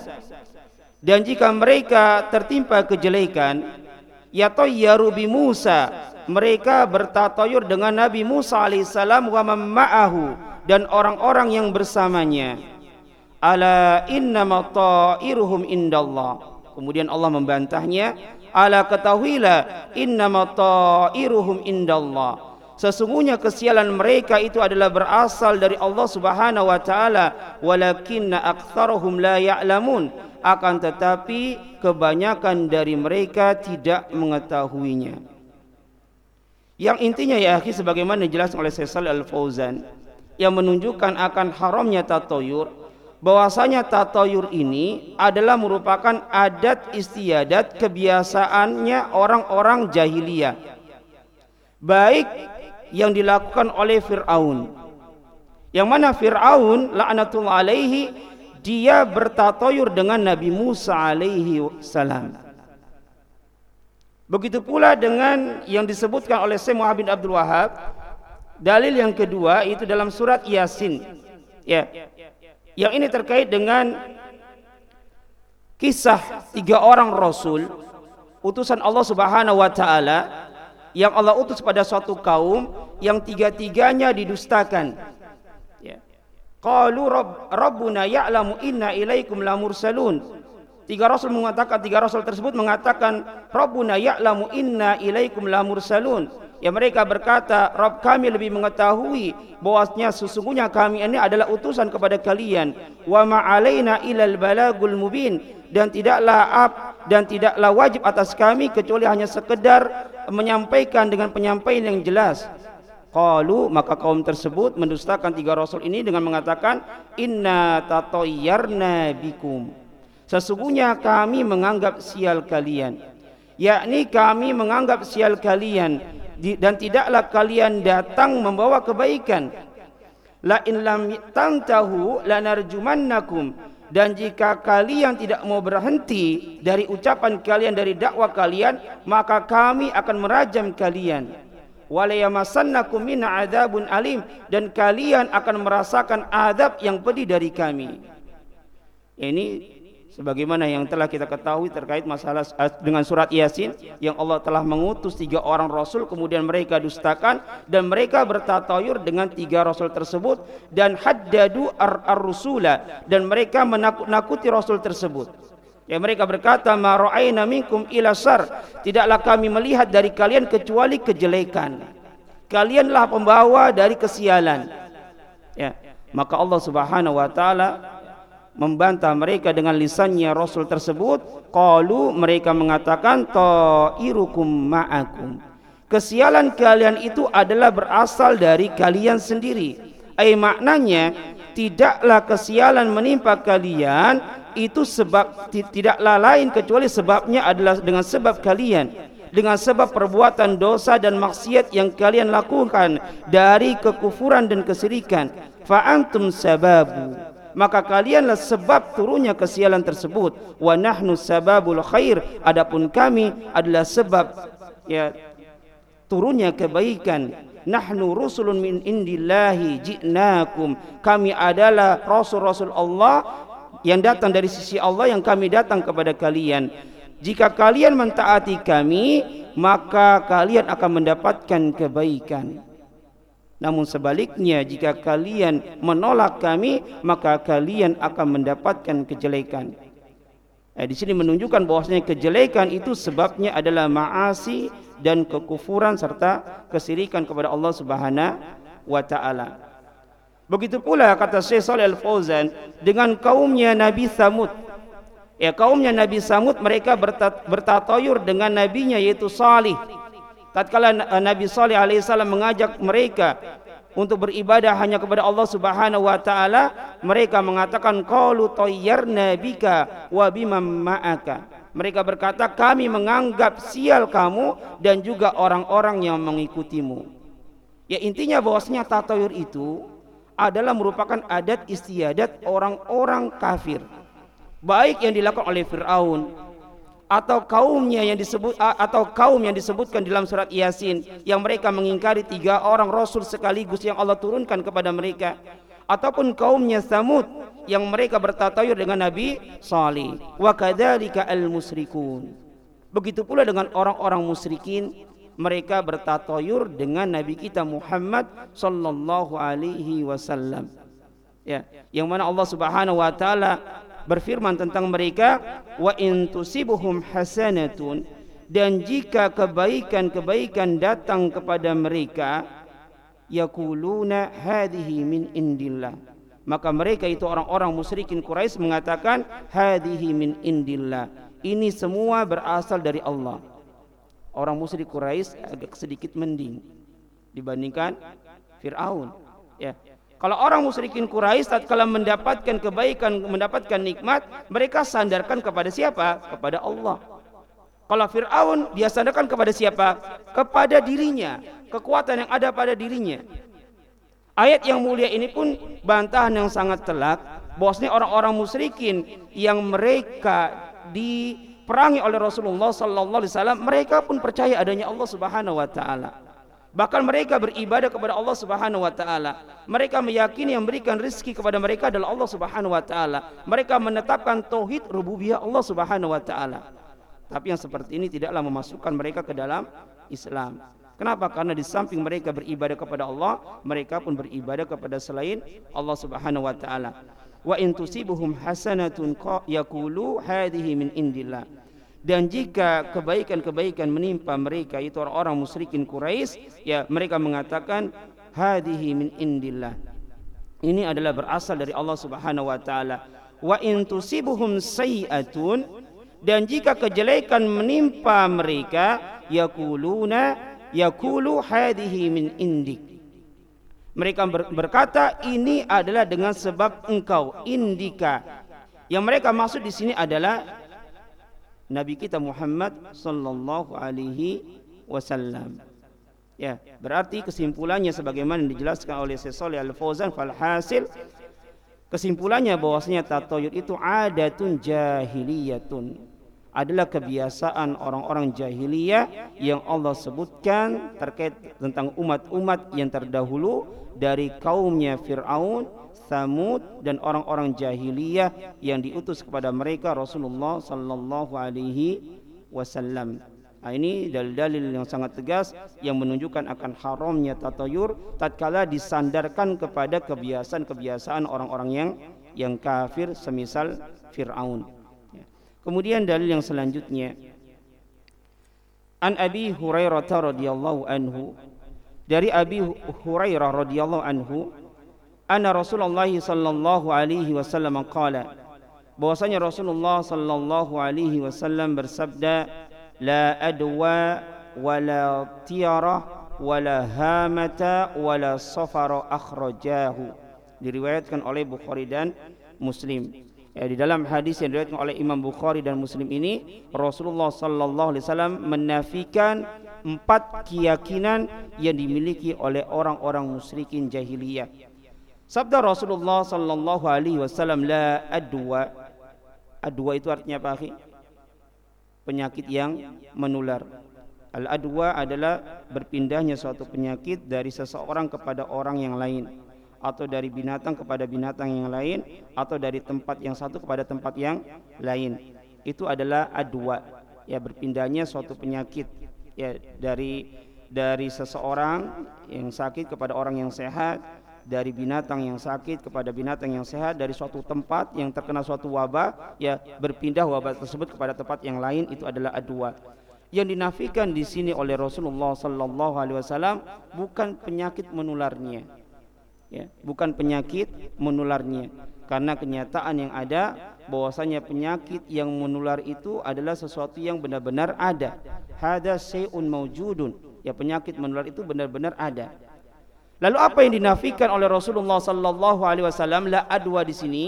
Dan jika mereka tertimpa kejelekan, yatayyaru bi Musa, mereka bertatayur dengan Nabi Musa alaihissalam wa ma'ahu dan orang-orang yang bersamanya. Ala innama ta'iruhum indallah. Kemudian Allah membantahnya, ala ketahuilah innama ta'iruhum indallah Sesungguhnya kesialan mereka itu adalah berasal dari Allah Subhanahu wa taala, walakinna aktsaruhum la ya'lamun. Akan tetapi kebanyakan dari mereka tidak mengetahuinya. Yang intinya ya akhi sebagaimana dijelaskan oleh Syekh Al-Fauzan yang menunjukkan akan haramnya tatoyur bahwasanya tatoyur ini adalah merupakan adat istiadat kebiasaannya orang-orang jahiliyah baik yang dilakukan oleh Fir'aun. Yang mana Fir'aun la'natullah alaihi dia bertatoyur dengan Nabi Musa alaihi salam. Begitu pula dengan yang disebutkan oleh Syekh Muhammad bin Abdul Wahab dalil yang kedua itu dalam surat Yasin. Ya. Yang ini terkait dengan kisah tiga orang rasul utusan Allah Subhanahu wa taala yang Allah utus pada suatu kaum yang tiga-tiganya didustakan. Ya. Qalu rabb, rabbuna ya'lamu inna ilaikum lamursalun. Tiga rasul mengatakan tiga rasul tersebut mengatakan rabbuna ya'lamu inna ilaikum lamursalun. Ya mereka berkata, Rabb kami lebih mengetahui bahwasanya sesungguhnya kami ini adalah utusan kepada kalian. Wa ma'alaina ilal balagul mubin dan tidaklah ab dan tidaklah wajib atas kami kecuali hanya sekedar menyampaikan dengan penyampaian yang jelas. Qalu maka kaum tersebut mendustakan tiga rasul ini dengan mengatakan inna tatayyarna bikum. Sesungguhnya kami menganggap sial kalian. Yakni kami menganggap sial kalian dan tidaklah kalian datang membawa kebaikan. La in lam tantahu lanarjumannakum dan jika kalian tidak mau berhenti dari ucapan kalian dari dakwah kalian maka kami akan merajam kalian. Walayamasannakum min adzabun alim. Dan kalian akan merasakan adab yang pedih dari kami. Ini sebagaimana yang telah kita ketahui terkait masalah dengan surat Yasin yang Allah telah mengutus tiga orang rasul kemudian mereka dustakan dan mereka bertatayur dengan tiga rasul tersebut dan haddadu ar-rusula dan mereka menakut-nakuti rasul tersebut. Ya mereka berkata ma ra'ayna minkum ila sar tidaklah kami melihat dari kalian kecuali kejelekan. Kalianlah pembawa dari kesialan. Ya maka Allah Subhanahu wa taala membantah mereka dengan lisannya Rasul tersebut qalu mereka mengatakan ta'irukum ma'akum. Kesialan kalian itu adalah berasal dari kalian sendiri. Ai maknanya tidaklah kesialan menimpa kalian itu sebab tidaklah lain kecuali sebabnya adalah dengan sebab kalian. Dengan sebab perbuatan dosa dan maksiat yang kalian lakukan dari kekufuran dan kesirikan. Fa antum sababu maka kalianlah sebab turunnya kesialan tersebut. Wa nahnu sababul khair. Adapun kami adalah sebab ya turunnya kebaikan. Nahnu rusulun min indillahi ji'nakum. Kami adalah rasul-rasul Allah yang datang dari sisi Allah yang kami datang kepada kalian. Jika kalian mentaati kami maka kalian akan mendapatkan kebaikan Namun sebaliknya jika kalian menolak kami maka kalian akan mendapatkan kejelekan. Eh, di sini menunjukkan bahwasanya kejelekan itu sebabnya adalah maasi dan kekufuran serta kesirikan kepada Allah Subhanahu wa taala. Begitu pula kata Syekh Shalih Al-Fauzan dengan kaumnya Nabi Samud. Ya kaumnya Nabi Samud mereka bertatayur dengan nabinya yaitu Salih tatkala eh, Nabi Saleh alaihissalam mengajak mereka untuk beribadah hanya kepada Allah Subhanahu wa taala mereka mengatakan qalu tayyarna bika wa bimam ma'aka. Mereka berkata kami menganggap sial kamu dan juga orang-orang yang mengikutimu. Ya intinya bahwasanya tatayur itu adalah merupakan adat istiadat orang-orang kafir. Baik yang dilakukan oleh Firaun atau kaumnya yang disebut atau kaum yang disebutkan dalam surat Yasin yang mereka mengingkari tiga orang rasul sekaligus yang Allah turunkan kepada mereka ataupun kaumnya Samud yang mereka bertatayur dengan Nabi Salih wa kadzalika al musyrikun begitu pula dengan orang-orang musyrikin mereka bertatayur dengan Nabi kita Muhammad sallallahu alaihi wasallam. Ya yang mana Allah Subhanahu wa taala berfirman tentang mereka wa in tusibuhum hasanatun. Dan jika kebaikan-kebaikan datang kepada mereka yaquluna hadhihi min indillah. Maka mereka itu orang-orang musyrikin Quraisy mengatakan hadhihi min indillah. Ini semua berasal dari Allah. Orang musyrik Quraisy agak sedikit mending dibandingkan Firaun. Ya kalau orang musyrikin Quraisy tatkala mendapatkan kebaikan, mendapatkan nikmat, mereka sandarkan kepada siapa? Kepada Allah. Kalau Fir'aun dia sandarkan kepada siapa? Kepada dirinya, kekuatan yang ada pada dirinya. Ayat yang mulia ini pun bantahan yang sangat telak bahwasanya orang-orang musyrikin yang mereka diperangi oleh Rasulullah sallallahu alaihi wasallam, mereka pun percaya adanya Allah Subhanahu wa taala. Bahkan mereka beribadah kepada Allah Subhanahu wa taala. Mereka meyakini yang memberikan rezeki kepada mereka adalah Allah Subhanahu wa taala. Mereka menetapkan tauhid rububiyah Allah Subhanahu wa taala. Tapi yang seperti ini tidaklah memasukkan mereka ke dalam Islam. Kenapa? Karena di samping mereka beribadah kepada Allah, mereka pun beribadah kepada selain Allah Subhanahu wa taala. Wa in tusibuhum hasanatun yaqulu hadhihi min indillah dan jika kebaikan-kebaikan menimpa mereka itu orang-orang musyrikin Quraisy ya mereka mengatakan hadhihi min indillah. Ini adalah berasal dari Allah Subhanahu wa taala. Wa in tusibuhum sayiatun dan jika kejelekan menimpa mereka yaquluna yaqulu hadhihi min indik. Mereka berkata ini adalah dengan sebab engkau indika. Yang mereka maksud di sini adalah Nabi kita Muhammad sallallahu alaihi wasallam. Ya, berarti kesimpulannya sebagaimana dijelaskan oleh Syekh Al-Fauzan fal hasil kesimpulannya bahwasanya tatayur itu adatun jahiliyatun adalah kebiasaan orang-orang jahiliyah yang Allah sebutkan terkait tentang umat-umat yang terdahulu dari kaumnya Fir'aun Samud dan orang-orang jahiliyah yang diutus kepada mereka Rasulullah sallallahu alaihi wasallam. Nah, ini dalil-dalil yang sangat tegas yang menunjukkan akan haramnya tatayur tatkala disandarkan kepada kebiasaan-kebiasaan orang-orang yang yang kafir semisal Firaun. Ya. Kemudian dalil yang selanjutnya An Abi Hurairah radhiyallahu anhu dari Abi Hurairah radhiyallahu anhu anna Rasulullah sallallahu alaihi wasallam qala bahwasanya Rasulullah sallallahu alaihi wasallam bersabda la adwa wala tiara wala hamata wala safara akhrajahu. Diriwayatkan oleh Bukhari dan Muslim. Ya, di dalam hadis yang diriwayatkan oleh Imam Bukhari dan Muslim ini Rasulullah sallallahu alaihi wasallam menafikan empat keyakinan yang dimiliki oleh orang-orang musyrikin jahiliyah Sabda Rasulullah sallallahu alaihi wasallam la adwa. Adwa itu artinya apa, akhi? Penyakit yang menular. Al adwa adalah berpindahnya suatu penyakit dari seseorang kepada orang yang lain atau dari binatang kepada binatang yang lain atau dari tempat yang satu kepada tempat yang lain. Itu adalah adwa. Ya berpindahnya suatu penyakit ya dari dari seseorang yang sakit kepada orang yang sehat dari binatang yang sakit kepada binatang yang sehat dari suatu tempat yang terkena suatu wabah ya berpindah wabah tersebut kepada tempat yang lain itu adalah adwa. Yang dinafikan di sini oleh Rasulullah sallallahu alaihi wasallam bukan penyakit menularnya. Ya bukan penyakit menularnya. Karena kenyataan yang ada bahwasanya penyakit yang menular itu adalah sesuatu yang benar-benar ada. Hada syai'un maujudun ya penyakit menular itu benar-benar ada Lalu apa yang dinafikan oleh Rasulullah sallallahu alaihi wasallam la adwa di sini?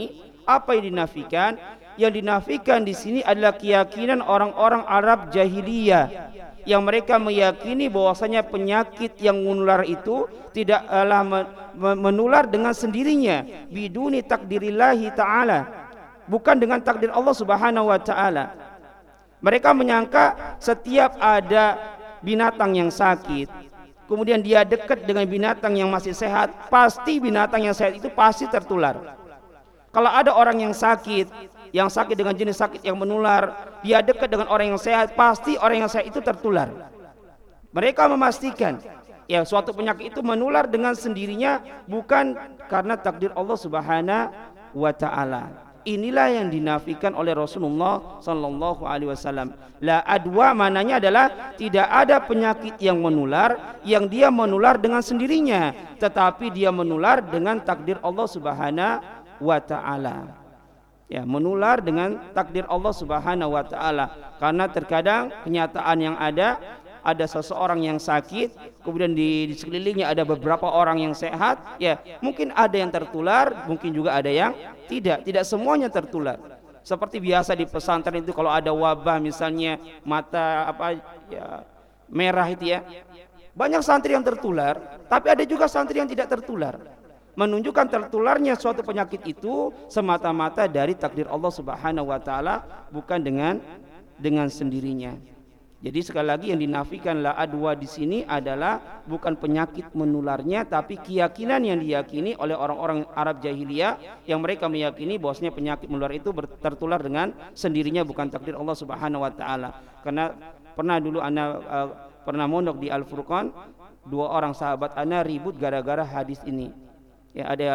Apa yang dinafikan? Yang dinafikan di sini adalah keyakinan orang-orang Arab jahiliyah yang mereka meyakini bahwasanya penyakit yang menular itu tidaklah menular dengan sendirinya biduni takdirillahi taala bukan dengan takdir Allah Subhanahu wa taala mereka menyangka setiap ada binatang yang sakit kemudian dia dekat dengan binatang yang masih sehat, pasti binatang yang sehat itu pasti tertular. Kalau ada orang yang sakit, yang sakit dengan jenis sakit yang menular, dia dekat dengan orang yang sehat, pasti orang yang sehat itu tertular. Mereka memastikan ya suatu penyakit itu menular dengan sendirinya bukan karena takdir Allah Subhanahu wa taala. Inilah yang dinafikan oleh Rasulullah sallallahu alaihi wasallam. La adwa mananya adalah tidak ada penyakit yang menular yang dia menular dengan sendirinya, tetapi dia menular dengan takdir Allah Subhanahu wa taala. Ya, menular dengan takdir Allah Subhanahu wa taala. Karena terkadang kenyataan yang ada ada seseorang yang sakit, kemudian di, di sekelilingnya ada beberapa orang yang sehat, ya mungkin ada yang tertular, mungkin juga ada yang tidak, tidak semuanya tertular. Seperti biasa di pesantren itu kalau ada wabah misalnya mata apa ya merah itu ya. Banyak santri yang tertular, tapi ada juga santri yang tidak tertular. Menunjukkan tertularnya suatu penyakit itu semata-mata dari takdir Allah Subhanahu wa taala bukan dengan dengan sendirinya. Jadi sekali lagi yang dinafikan la adwa di sini adalah bukan penyakit menularnya tapi keyakinan yang diyakini oleh orang-orang Arab jahiliyah yang mereka meyakini bahwasanya penyakit menular itu tertular dengan sendirinya bukan takdir Allah Subhanahu wa taala. Karena pernah dulu ana uh, pernah mondok di Al Furqan dua orang sahabat ana ribut gara-gara hadis ini. Ya ada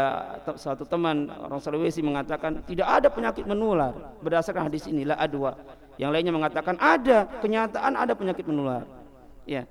satu teman orang Sulawesi mengatakan tidak ada penyakit menular berdasarkan hadis ini la adwa. Yang lainnya mengatakan ada, kenyataan ada penyakit menular. Ya.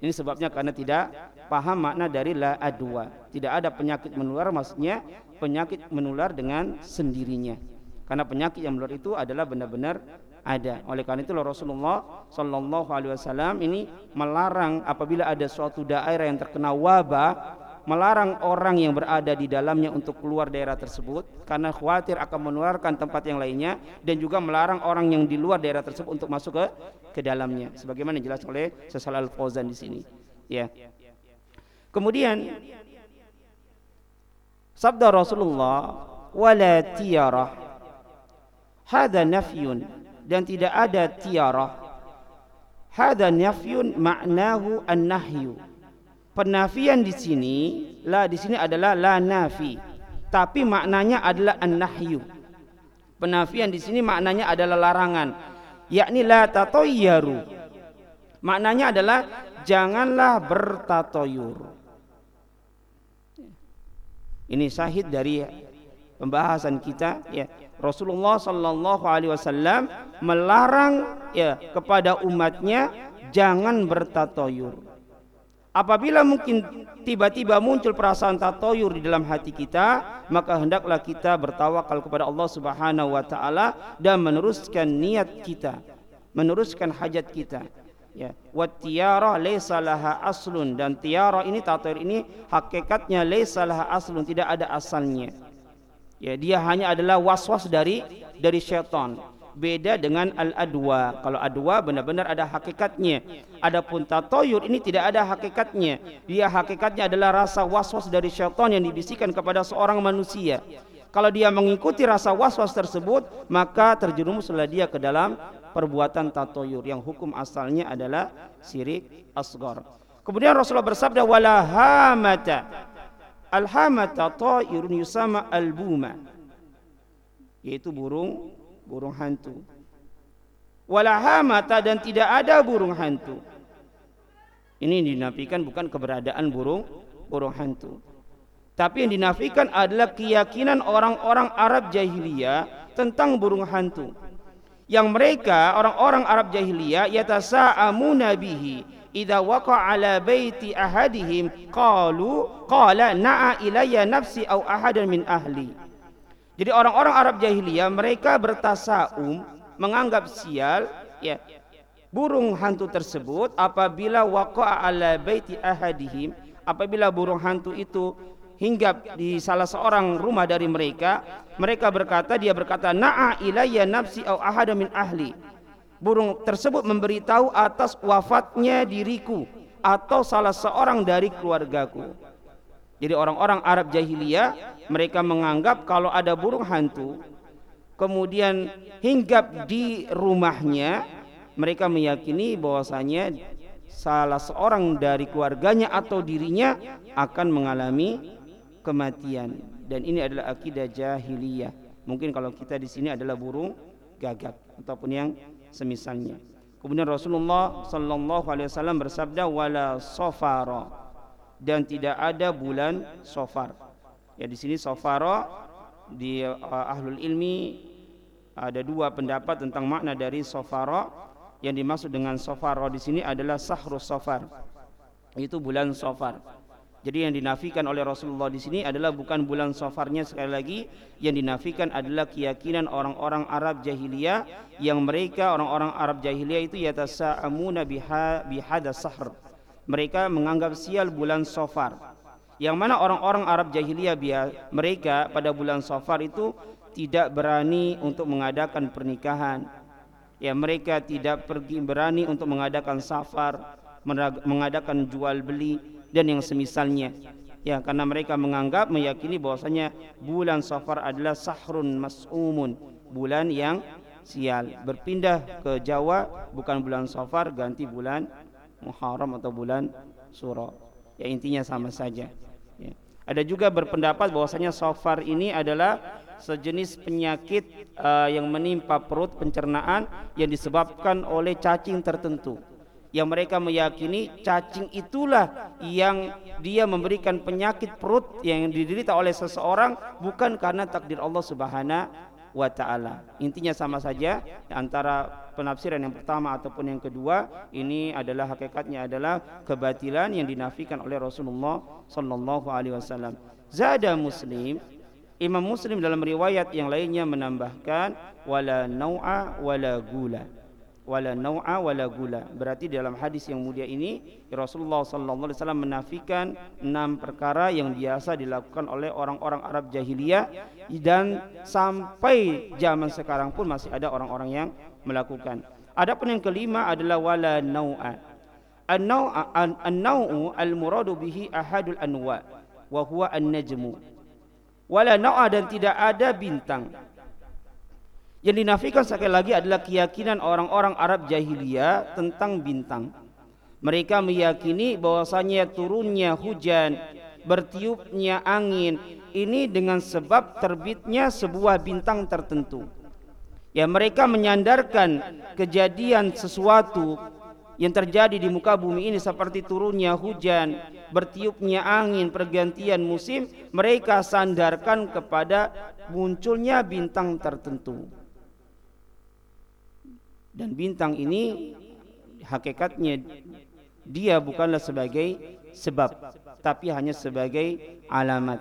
Ini sebabnya karena tidak paham makna dari la adwa. Tidak ada penyakit menular maksudnya penyakit menular dengan sendirinya. Karena penyakit yang menular itu adalah benar-benar ada. Oleh karena itu Rasulullah Shallallahu alaihi wasallam ini melarang apabila ada suatu daerah yang terkena wabah melarang orang yang berada di dalamnya untuk keluar daerah tersebut karena khawatir akan menularkan tempat yang lainnya dan juga melarang orang yang di luar daerah tersebut untuk masuk ke ke dalamnya. Sebagaimana jelas oleh Sesal Al-Fauzan di sini. Ya. Kemudian sabda Rasulullah wala tiarah hada nafyun. Dan tidak ada tiarah. Hada nafyun ma'nahu an-nahyu Penafian di sini la di sini adalah la nafi, tapi maknanya adalah an-nahyu. Penafian di sini maknanya adalah larangan, yakni la tatoyaru. Maknanya adalah janganlah bertatoyur. Ini syahid dari pembahasan kita ya. Rasulullah sallallahu alaihi wasallam melarang ya kepada umatnya jangan bertatoyur Apabila mungkin tiba-tiba muncul perasaan tatoyur di dalam hati kita, maka hendaklah kita bertawakal kepada Allah Subhanahu wa taala dan meneruskan niat kita, meneruskan hajat kita. Ya, wa tiara laysa laha aslun dan tiara ini tatoyur ini hakikatnya laysa laha aslun, tidak ada asalnya. Ya, dia hanya adalah was-was dari dari syaitan beda dengan al-adwa. Kalau adwa benar-benar ada hakikatnya. Adapun tatoyur ini tidak ada hakikatnya. Dia hakikatnya adalah rasa was-was dari syaitan yang dibisikkan kepada seorang manusia. Kalau dia mengikuti rasa was-was tersebut, maka terjerumuslah dia ke dalam perbuatan tatoyur yang hukum asalnya adalah syirik asgar. Kemudian Rasulullah bersabda wala hamata. Al-hamata ta'irun yusama al-buma. Yaitu burung burung hantu. Walahamata dan tidak ada burung hantu. Ini dinafikan bukan keberadaan burung burung hantu. Tapi yang dinafikan adalah keyakinan orang-orang Arab jahiliyah tentang burung hantu. Yang mereka orang-orang Arab jahiliyah yatasa'amuna bihi idza waqa ala baiti ahadihim qalu qala na'a ilayya nafsi au ahadan min ahli. Jadi orang-orang Arab jahiliyah mereka bertasaum menganggap sial ya burung hantu tersebut apabila waqa'a ala baiti ahadihim apabila burung hantu itu hinggap di salah seorang rumah dari mereka mereka berkata dia berkata na'a ilayya nafsi au ahada min ahli. Burung tersebut memberitahu atas wafatnya diriku atau salah seorang dari keluargaku jadi orang-orang Arab jahiliyah mereka menganggap kalau ada burung hantu kemudian hinggap di rumahnya mereka meyakini bahwasanya salah seorang dari keluarganya atau dirinya akan mengalami kematian dan ini adalah akidah jahiliyah. Mungkin kalau kita di sini adalah burung gagak ataupun yang semisalnya. Kemudian Rasulullah sallallahu alaihi wasallam bersabda wala safara dan tidak ada bulan safar. Ya di sini safara di uh, ahlul ilmi ada dua pendapat tentang makna dari safara yang dimaksud dengan sofar di sini adalah sahrus sofar itu bulan sofar jadi yang dinafikan oleh Rasulullah di sini adalah bukan bulan sofarnya sekali lagi. Yang dinafikan adalah keyakinan orang-orang Arab jahiliyah yang mereka orang-orang Arab jahiliyah itu yatasa'amuna biha bihada sahr mereka menganggap sial bulan sofar yang mana orang-orang Arab jahiliyah mereka pada bulan sofar itu tidak berani untuk mengadakan pernikahan. Ya mereka tidak pergi berani untuk mengadakan safar mengadakan jual beli dan yang semisalnya. Ya karena mereka menganggap meyakini bahwasanya bulan safar adalah sahrun mas'umun bulan yang sial. Berpindah ke Jawa bukan bulan safar ganti bulan Muharram atau bulan Suro. Ya intinya sama saja. Ya. ada juga berpendapat bahwasanya safar ini adalah sejenis penyakit uh, yang menimpa perut pencernaan yang disebabkan oleh cacing tertentu. Yang mereka meyakini cacing itulah yang dia memberikan penyakit perut yang diderita oleh seseorang bukan karena takdir Allah Subhanahu wa taala. Intinya sama saja antara penafsiran yang pertama ataupun yang kedua ini adalah hakikatnya adalah kebatilan yang dinafikan oleh Rasulullah sallallahu alaihi wasallam. Zada Muslim Imam Muslim dalam riwayat yang lainnya menambahkan wala nau'a wala gula. Wala nau'a wala gula. Berarti dalam hadis yang mulia ini Rasulullah sallallahu alaihi wasallam menafikan enam perkara yang biasa dilakukan oleh orang-orang Arab jahiliyah dan sampai zaman sekarang pun masih ada orang-orang yang melakukan. Adapun yang kelima adalah wala nau'a. An-nau'u al-muradu bihi ahadul anwa wa huwa an-najmu wala na'a dan tidak ada bintang. Yang dinafikan sekali lagi adalah keyakinan orang-orang Arab jahiliyah tentang bintang. Mereka meyakini bahwasanya turunnya hujan, bertiupnya angin ini dengan sebab terbitnya sebuah bintang tertentu. Ya mereka menyandarkan kejadian sesuatu yang terjadi di muka bumi ini seperti turunnya hujan, bertiupnya angin, pergantian musim, mereka sandarkan kepada munculnya bintang tertentu. Dan bintang ini hakikatnya dia bukanlah sebagai sebab, tapi hanya sebagai alamat.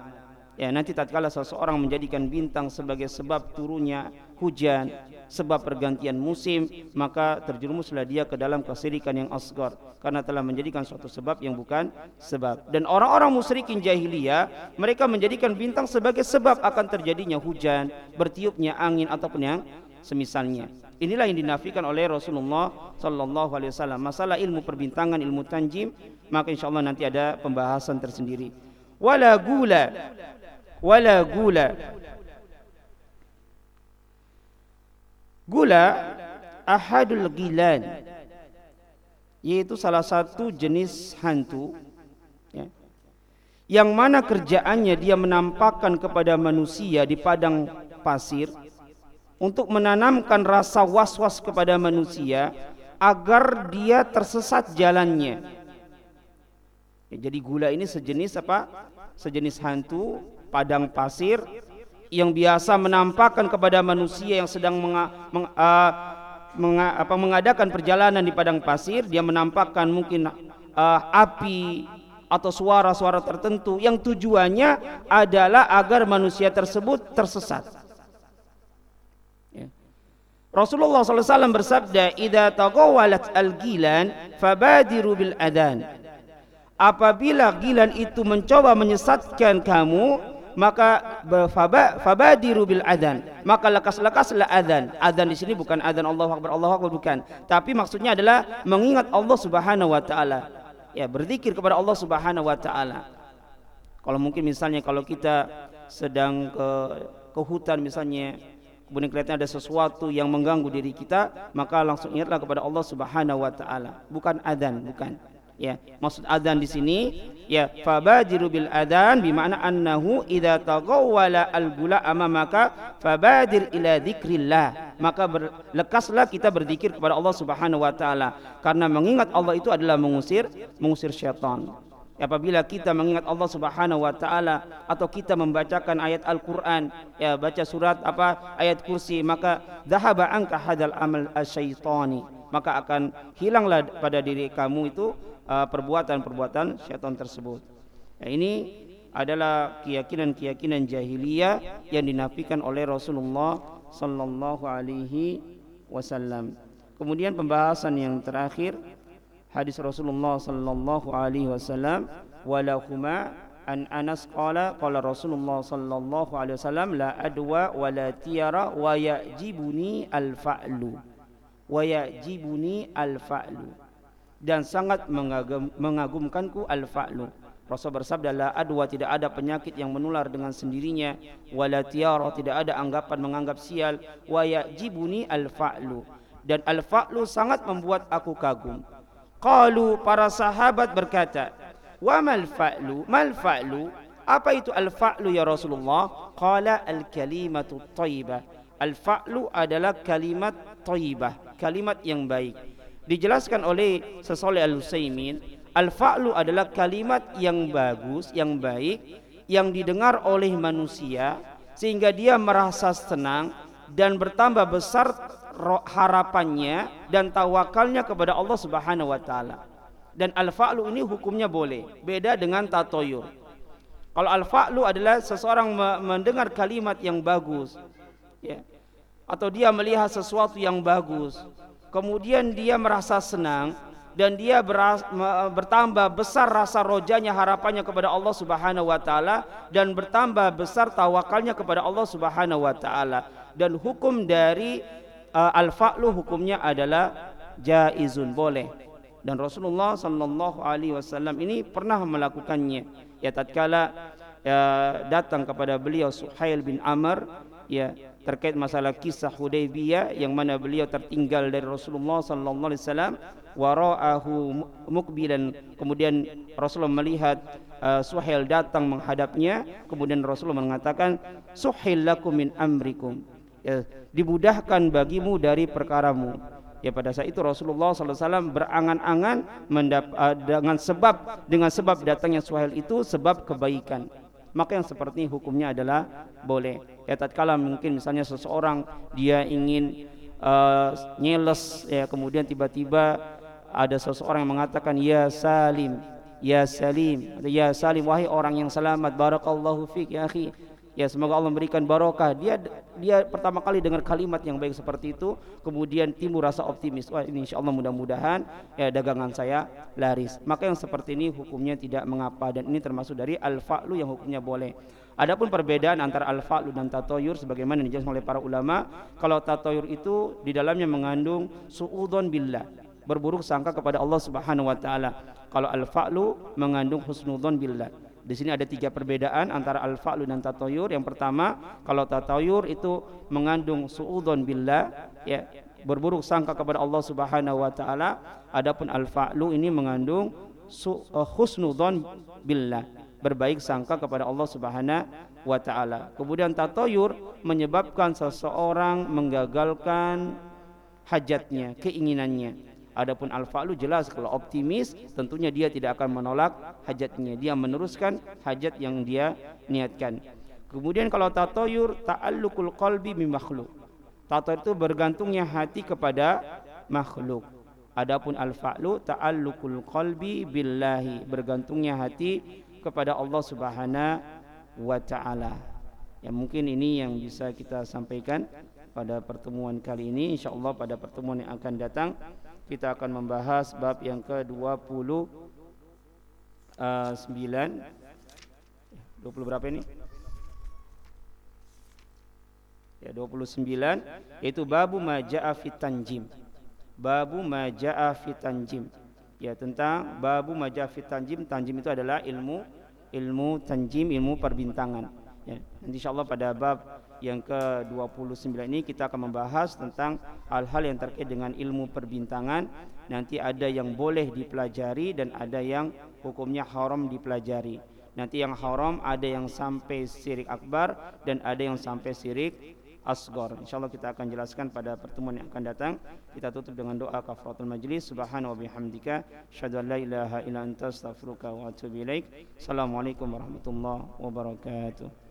Ya, nanti tatkala seseorang menjadikan bintang sebagai sebab turunnya hujan, sebab pergantian musim maka terjerumuslah dia ke dalam kesirikan yang asgar karena telah menjadikan suatu sebab yang bukan sebab dan orang-orang musyrikin jahiliyah mereka menjadikan bintang sebagai sebab akan terjadinya hujan bertiupnya angin ataupun yang semisalnya. Inilah yang dinafikan oleh Rasulullah sallallahu alaihi wasallam. Masalah ilmu perbintangan ilmu tanjim maka insyaallah nanti ada pembahasan tersendiri. Wala gula wala gula. Gula ahadul gilan yaitu salah satu jenis hantu ya, yang mana kerjaannya dia menampakkan kepada manusia di padang pasir untuk menanamkan rasa was-was kepada manusia agar dia tersesat jalannya Ya, jadi gula ini sejenis apa? Sejenis hantu padang pasir yang biasa menampakkan kepada manusia yang sedang menga, meng, uh, menga, apa, mengadakan perjalanan di padang pasir, dia menampakkan mungkin uh, api atau suara-suara tertentu yang tujuannya adalah agar manusia tersebut tersesat. Rasulullah SAW bersabda, "Idza taqawalat al-gilan, fabadiru bil adan." Apabila gilan itu mencoba menyesatkan kamu, maka fabadiru bil adan maka lekas-lekaslah adzan adzan di sini bukan adzan Allahu akbar Allahu akbar bukan tapi maksudnya adalah mengingat Allah Subhanahu wa taala ya berzikir kepada Allah Subhanahu wa taala. Kalau mungkin misalnya kalau kita sedang ke ke hutan misalnya kemudian kelihatan ada sesuatu yang mengganggu diri kita, maka langsung ingatlah kepada Allah Subhanahu wa taala. Bukan adzan, bukan. Ya, maksud adzan di sini ya fabajiru bil adzan bermakna annahu idza taghawwala al gula amamaka fabadir ila dzikrillah. Maka lekaslah kita berzikir kepada Allah Subhanahu wa taala karena mengingat Allah itu adalah mengusir mengusir syaitan. Apabila kita mengingat Allah Subhanahu wa taala atau kita membacakan ayat Al-Qur'an, ya baca surat apa ayat kursi, maka dhahaba anka hadal amal asyaitani. Maka akan hilanglah pada diri kamu itu Uh, perbuatan-perbuatan syaitan tersebut. Nah, ini adalah keyakinan-keyakinan jahiliyah yang dinafikan oleh Rasulullah sallallahu alaihi wasallam. Kemudian pembahasan yang terakhir hadis Rasulullah sallallahu alaihi wasallam walahuma an Anas qala qala Rasulullah sallallahu alaihi wasallam la adwa wa la tiara wa yajibuni al fa'lu wa yajibuni al fa'lu dan sangat mengagum, mengagumkanku al-fa'lu. Rasul bersabda la adwa tidak ada penyakit yang menular dengan sendirinya. Wala tiara tidak ada anggapan menganggap sial. Wa yajibuni al-fa'lu. Dan al-fa'lu sangat membuat aku kagum. Qalu para sahabat berkata, "Wa mal fa'lu? Mal fa'lu? Apa itu al-fa'lu ya Rasulullah?" Qala al-kalimatu thayyibah. Al-fa'lu adalah kalimat thayyibah, kalimat yang baik dijelaskan oleh Sesoleh Al-Utsaimin, al-fa'lu adalah kalimat yang bagus, yang baik yang didengar oleh manusia sehingga dia merasa senang dan bertambah besar harapannya dan tawakalnya kepada Allah Subhanahu wa taala. Dan al-fa'lu ini hukumnya boleh, beda dengan tatoyur. Kalau al-fa'lu adalah seseorang mendengar kalimat yang bagus, ya, atau dia melihat sesuatu yang bagus, kemudian dia merasa senang dan dia beras, bertambah besar rasa rojanya harapannya kepada Allah Subhanahu wa taala dan bertambah besar tawakalnya kepada Allah Subhanahu wa taala dan hukum dari uh, al-fa'lu hukumnya adalah jaizun boleh. Dan Rasulullah sallallahu alaihi wasallam ini pernah melakukannya. Ya tatkala ya, datang kepada beliau Suhail bin Amr ya terkait masalah kisah Hudaybiyah yang mana beliau tertinggal dari Rasulullah sallallahu alaihi wasallam wara'ahu mukbilan. Kemudian Rasulullah melihat uh, Suhail datang menghadapnya kemudian Rasulullah mengatakan suhil lakum min amrikum ya, dimudahkan bagimu dari perkaramu. Ya pada saat itu Rasulullah SAW berangan-angan uh, dengan sebab dengan sebab datangnya Suhail itu sebab kebaikan. Maka yang seperti hukumnya adalah boleh. Ya tatkala mungkin misalnya seseorang dia ingin uh, nyeles ya kemudian tiba-tiba ada seseorang yang mengatakan ya salim ya salim ya salim wahai orang yang selamat barakallahu fik ya akhi ya semoga Allah memberikan barokah dia dia pertama kali dengar kalimat yang baik seperti itu kemudian timbul rasa optimis wah ini insya Allah mudah-mudahan ya dagangan saya laris maka yang seperti ini hukumnya tidak mengapa dan ini termasuk dari al-fa'lu yang hukumnya boleh Adapun perbedaan antara al-fa'lu dan tatoyur sebagaimana dijelaskan oleh para ulama, kalau tatoyur itu di dalamnya mengandung suudon billah, berburuk sangka kepada Allah Subhanahu wa taala. Kalau al-fa'lu mengandung husnudzon billah. Di sini ada tiga perbedaan antara al-fa'lu dan tatoyur. Yang pertama, kalau tatoyur itu mengandung suudon billah, ya, berburuk sangka kepada Allah Subhanahu wa taala. Adapun al-fa'lu ini mengandung uh, husnudzon billah, berbaik sangka kepada Allah Subhanahu wa taala. Kemudian tatoyur menyebabkan seseorang menggagalkan hajatnya, keinginannya Adapun al-fa'lu jelas kalau optimis tentunya dia tidak akan menolak hajatnya. Dia meneruskan hajat yang dia niatkan. Kemudian kalau tatoyur ta'alluqul qalbi bi makhluk. Tatoyur itu bergantungnya hati kepada makhluk. Adapun al-fa'lu ta'alluqul qalbi billahi, bergantungnya hati kepada Allah Subhanahu wa taala. Ya mungkin ini yang bisa kita sampaikan pada pertemuan kali ini insyaallah pada pertemuan yang akan datang kita akan membahas bab yang ke-29 uh, 20 berapa ini? Ya 29 yaitu babu majaa fit tanjim. Babu majaa fit tanjim. Ya tentang babu majaa fit tanjim. Tanjim itu adalah ilmu ilmu tanjim, ilmu perbintangan. Ya, insyaallah pada bab yang ke-29 ini kita akan membahas tentang hal-hal yang terkait dengan ilmu perbintangan. Nanti ada yang boleh dipelajari dan ada yang hukumnya haram dipelajari. Nanti yang haram ada yang sampai syirik akbar dan ada yang sampai syirik asgor. Insyaallah kita akan jelaskan pada pertemuan yang akan datang. Kita tutup dengan doa kafaratul majlis. Subhanahu wa bihamdika asyhadu an la ilaha illa anta astaghfiruka wa atubu ilaik. Assalamualaikum warahmatullahi wabarakatuh.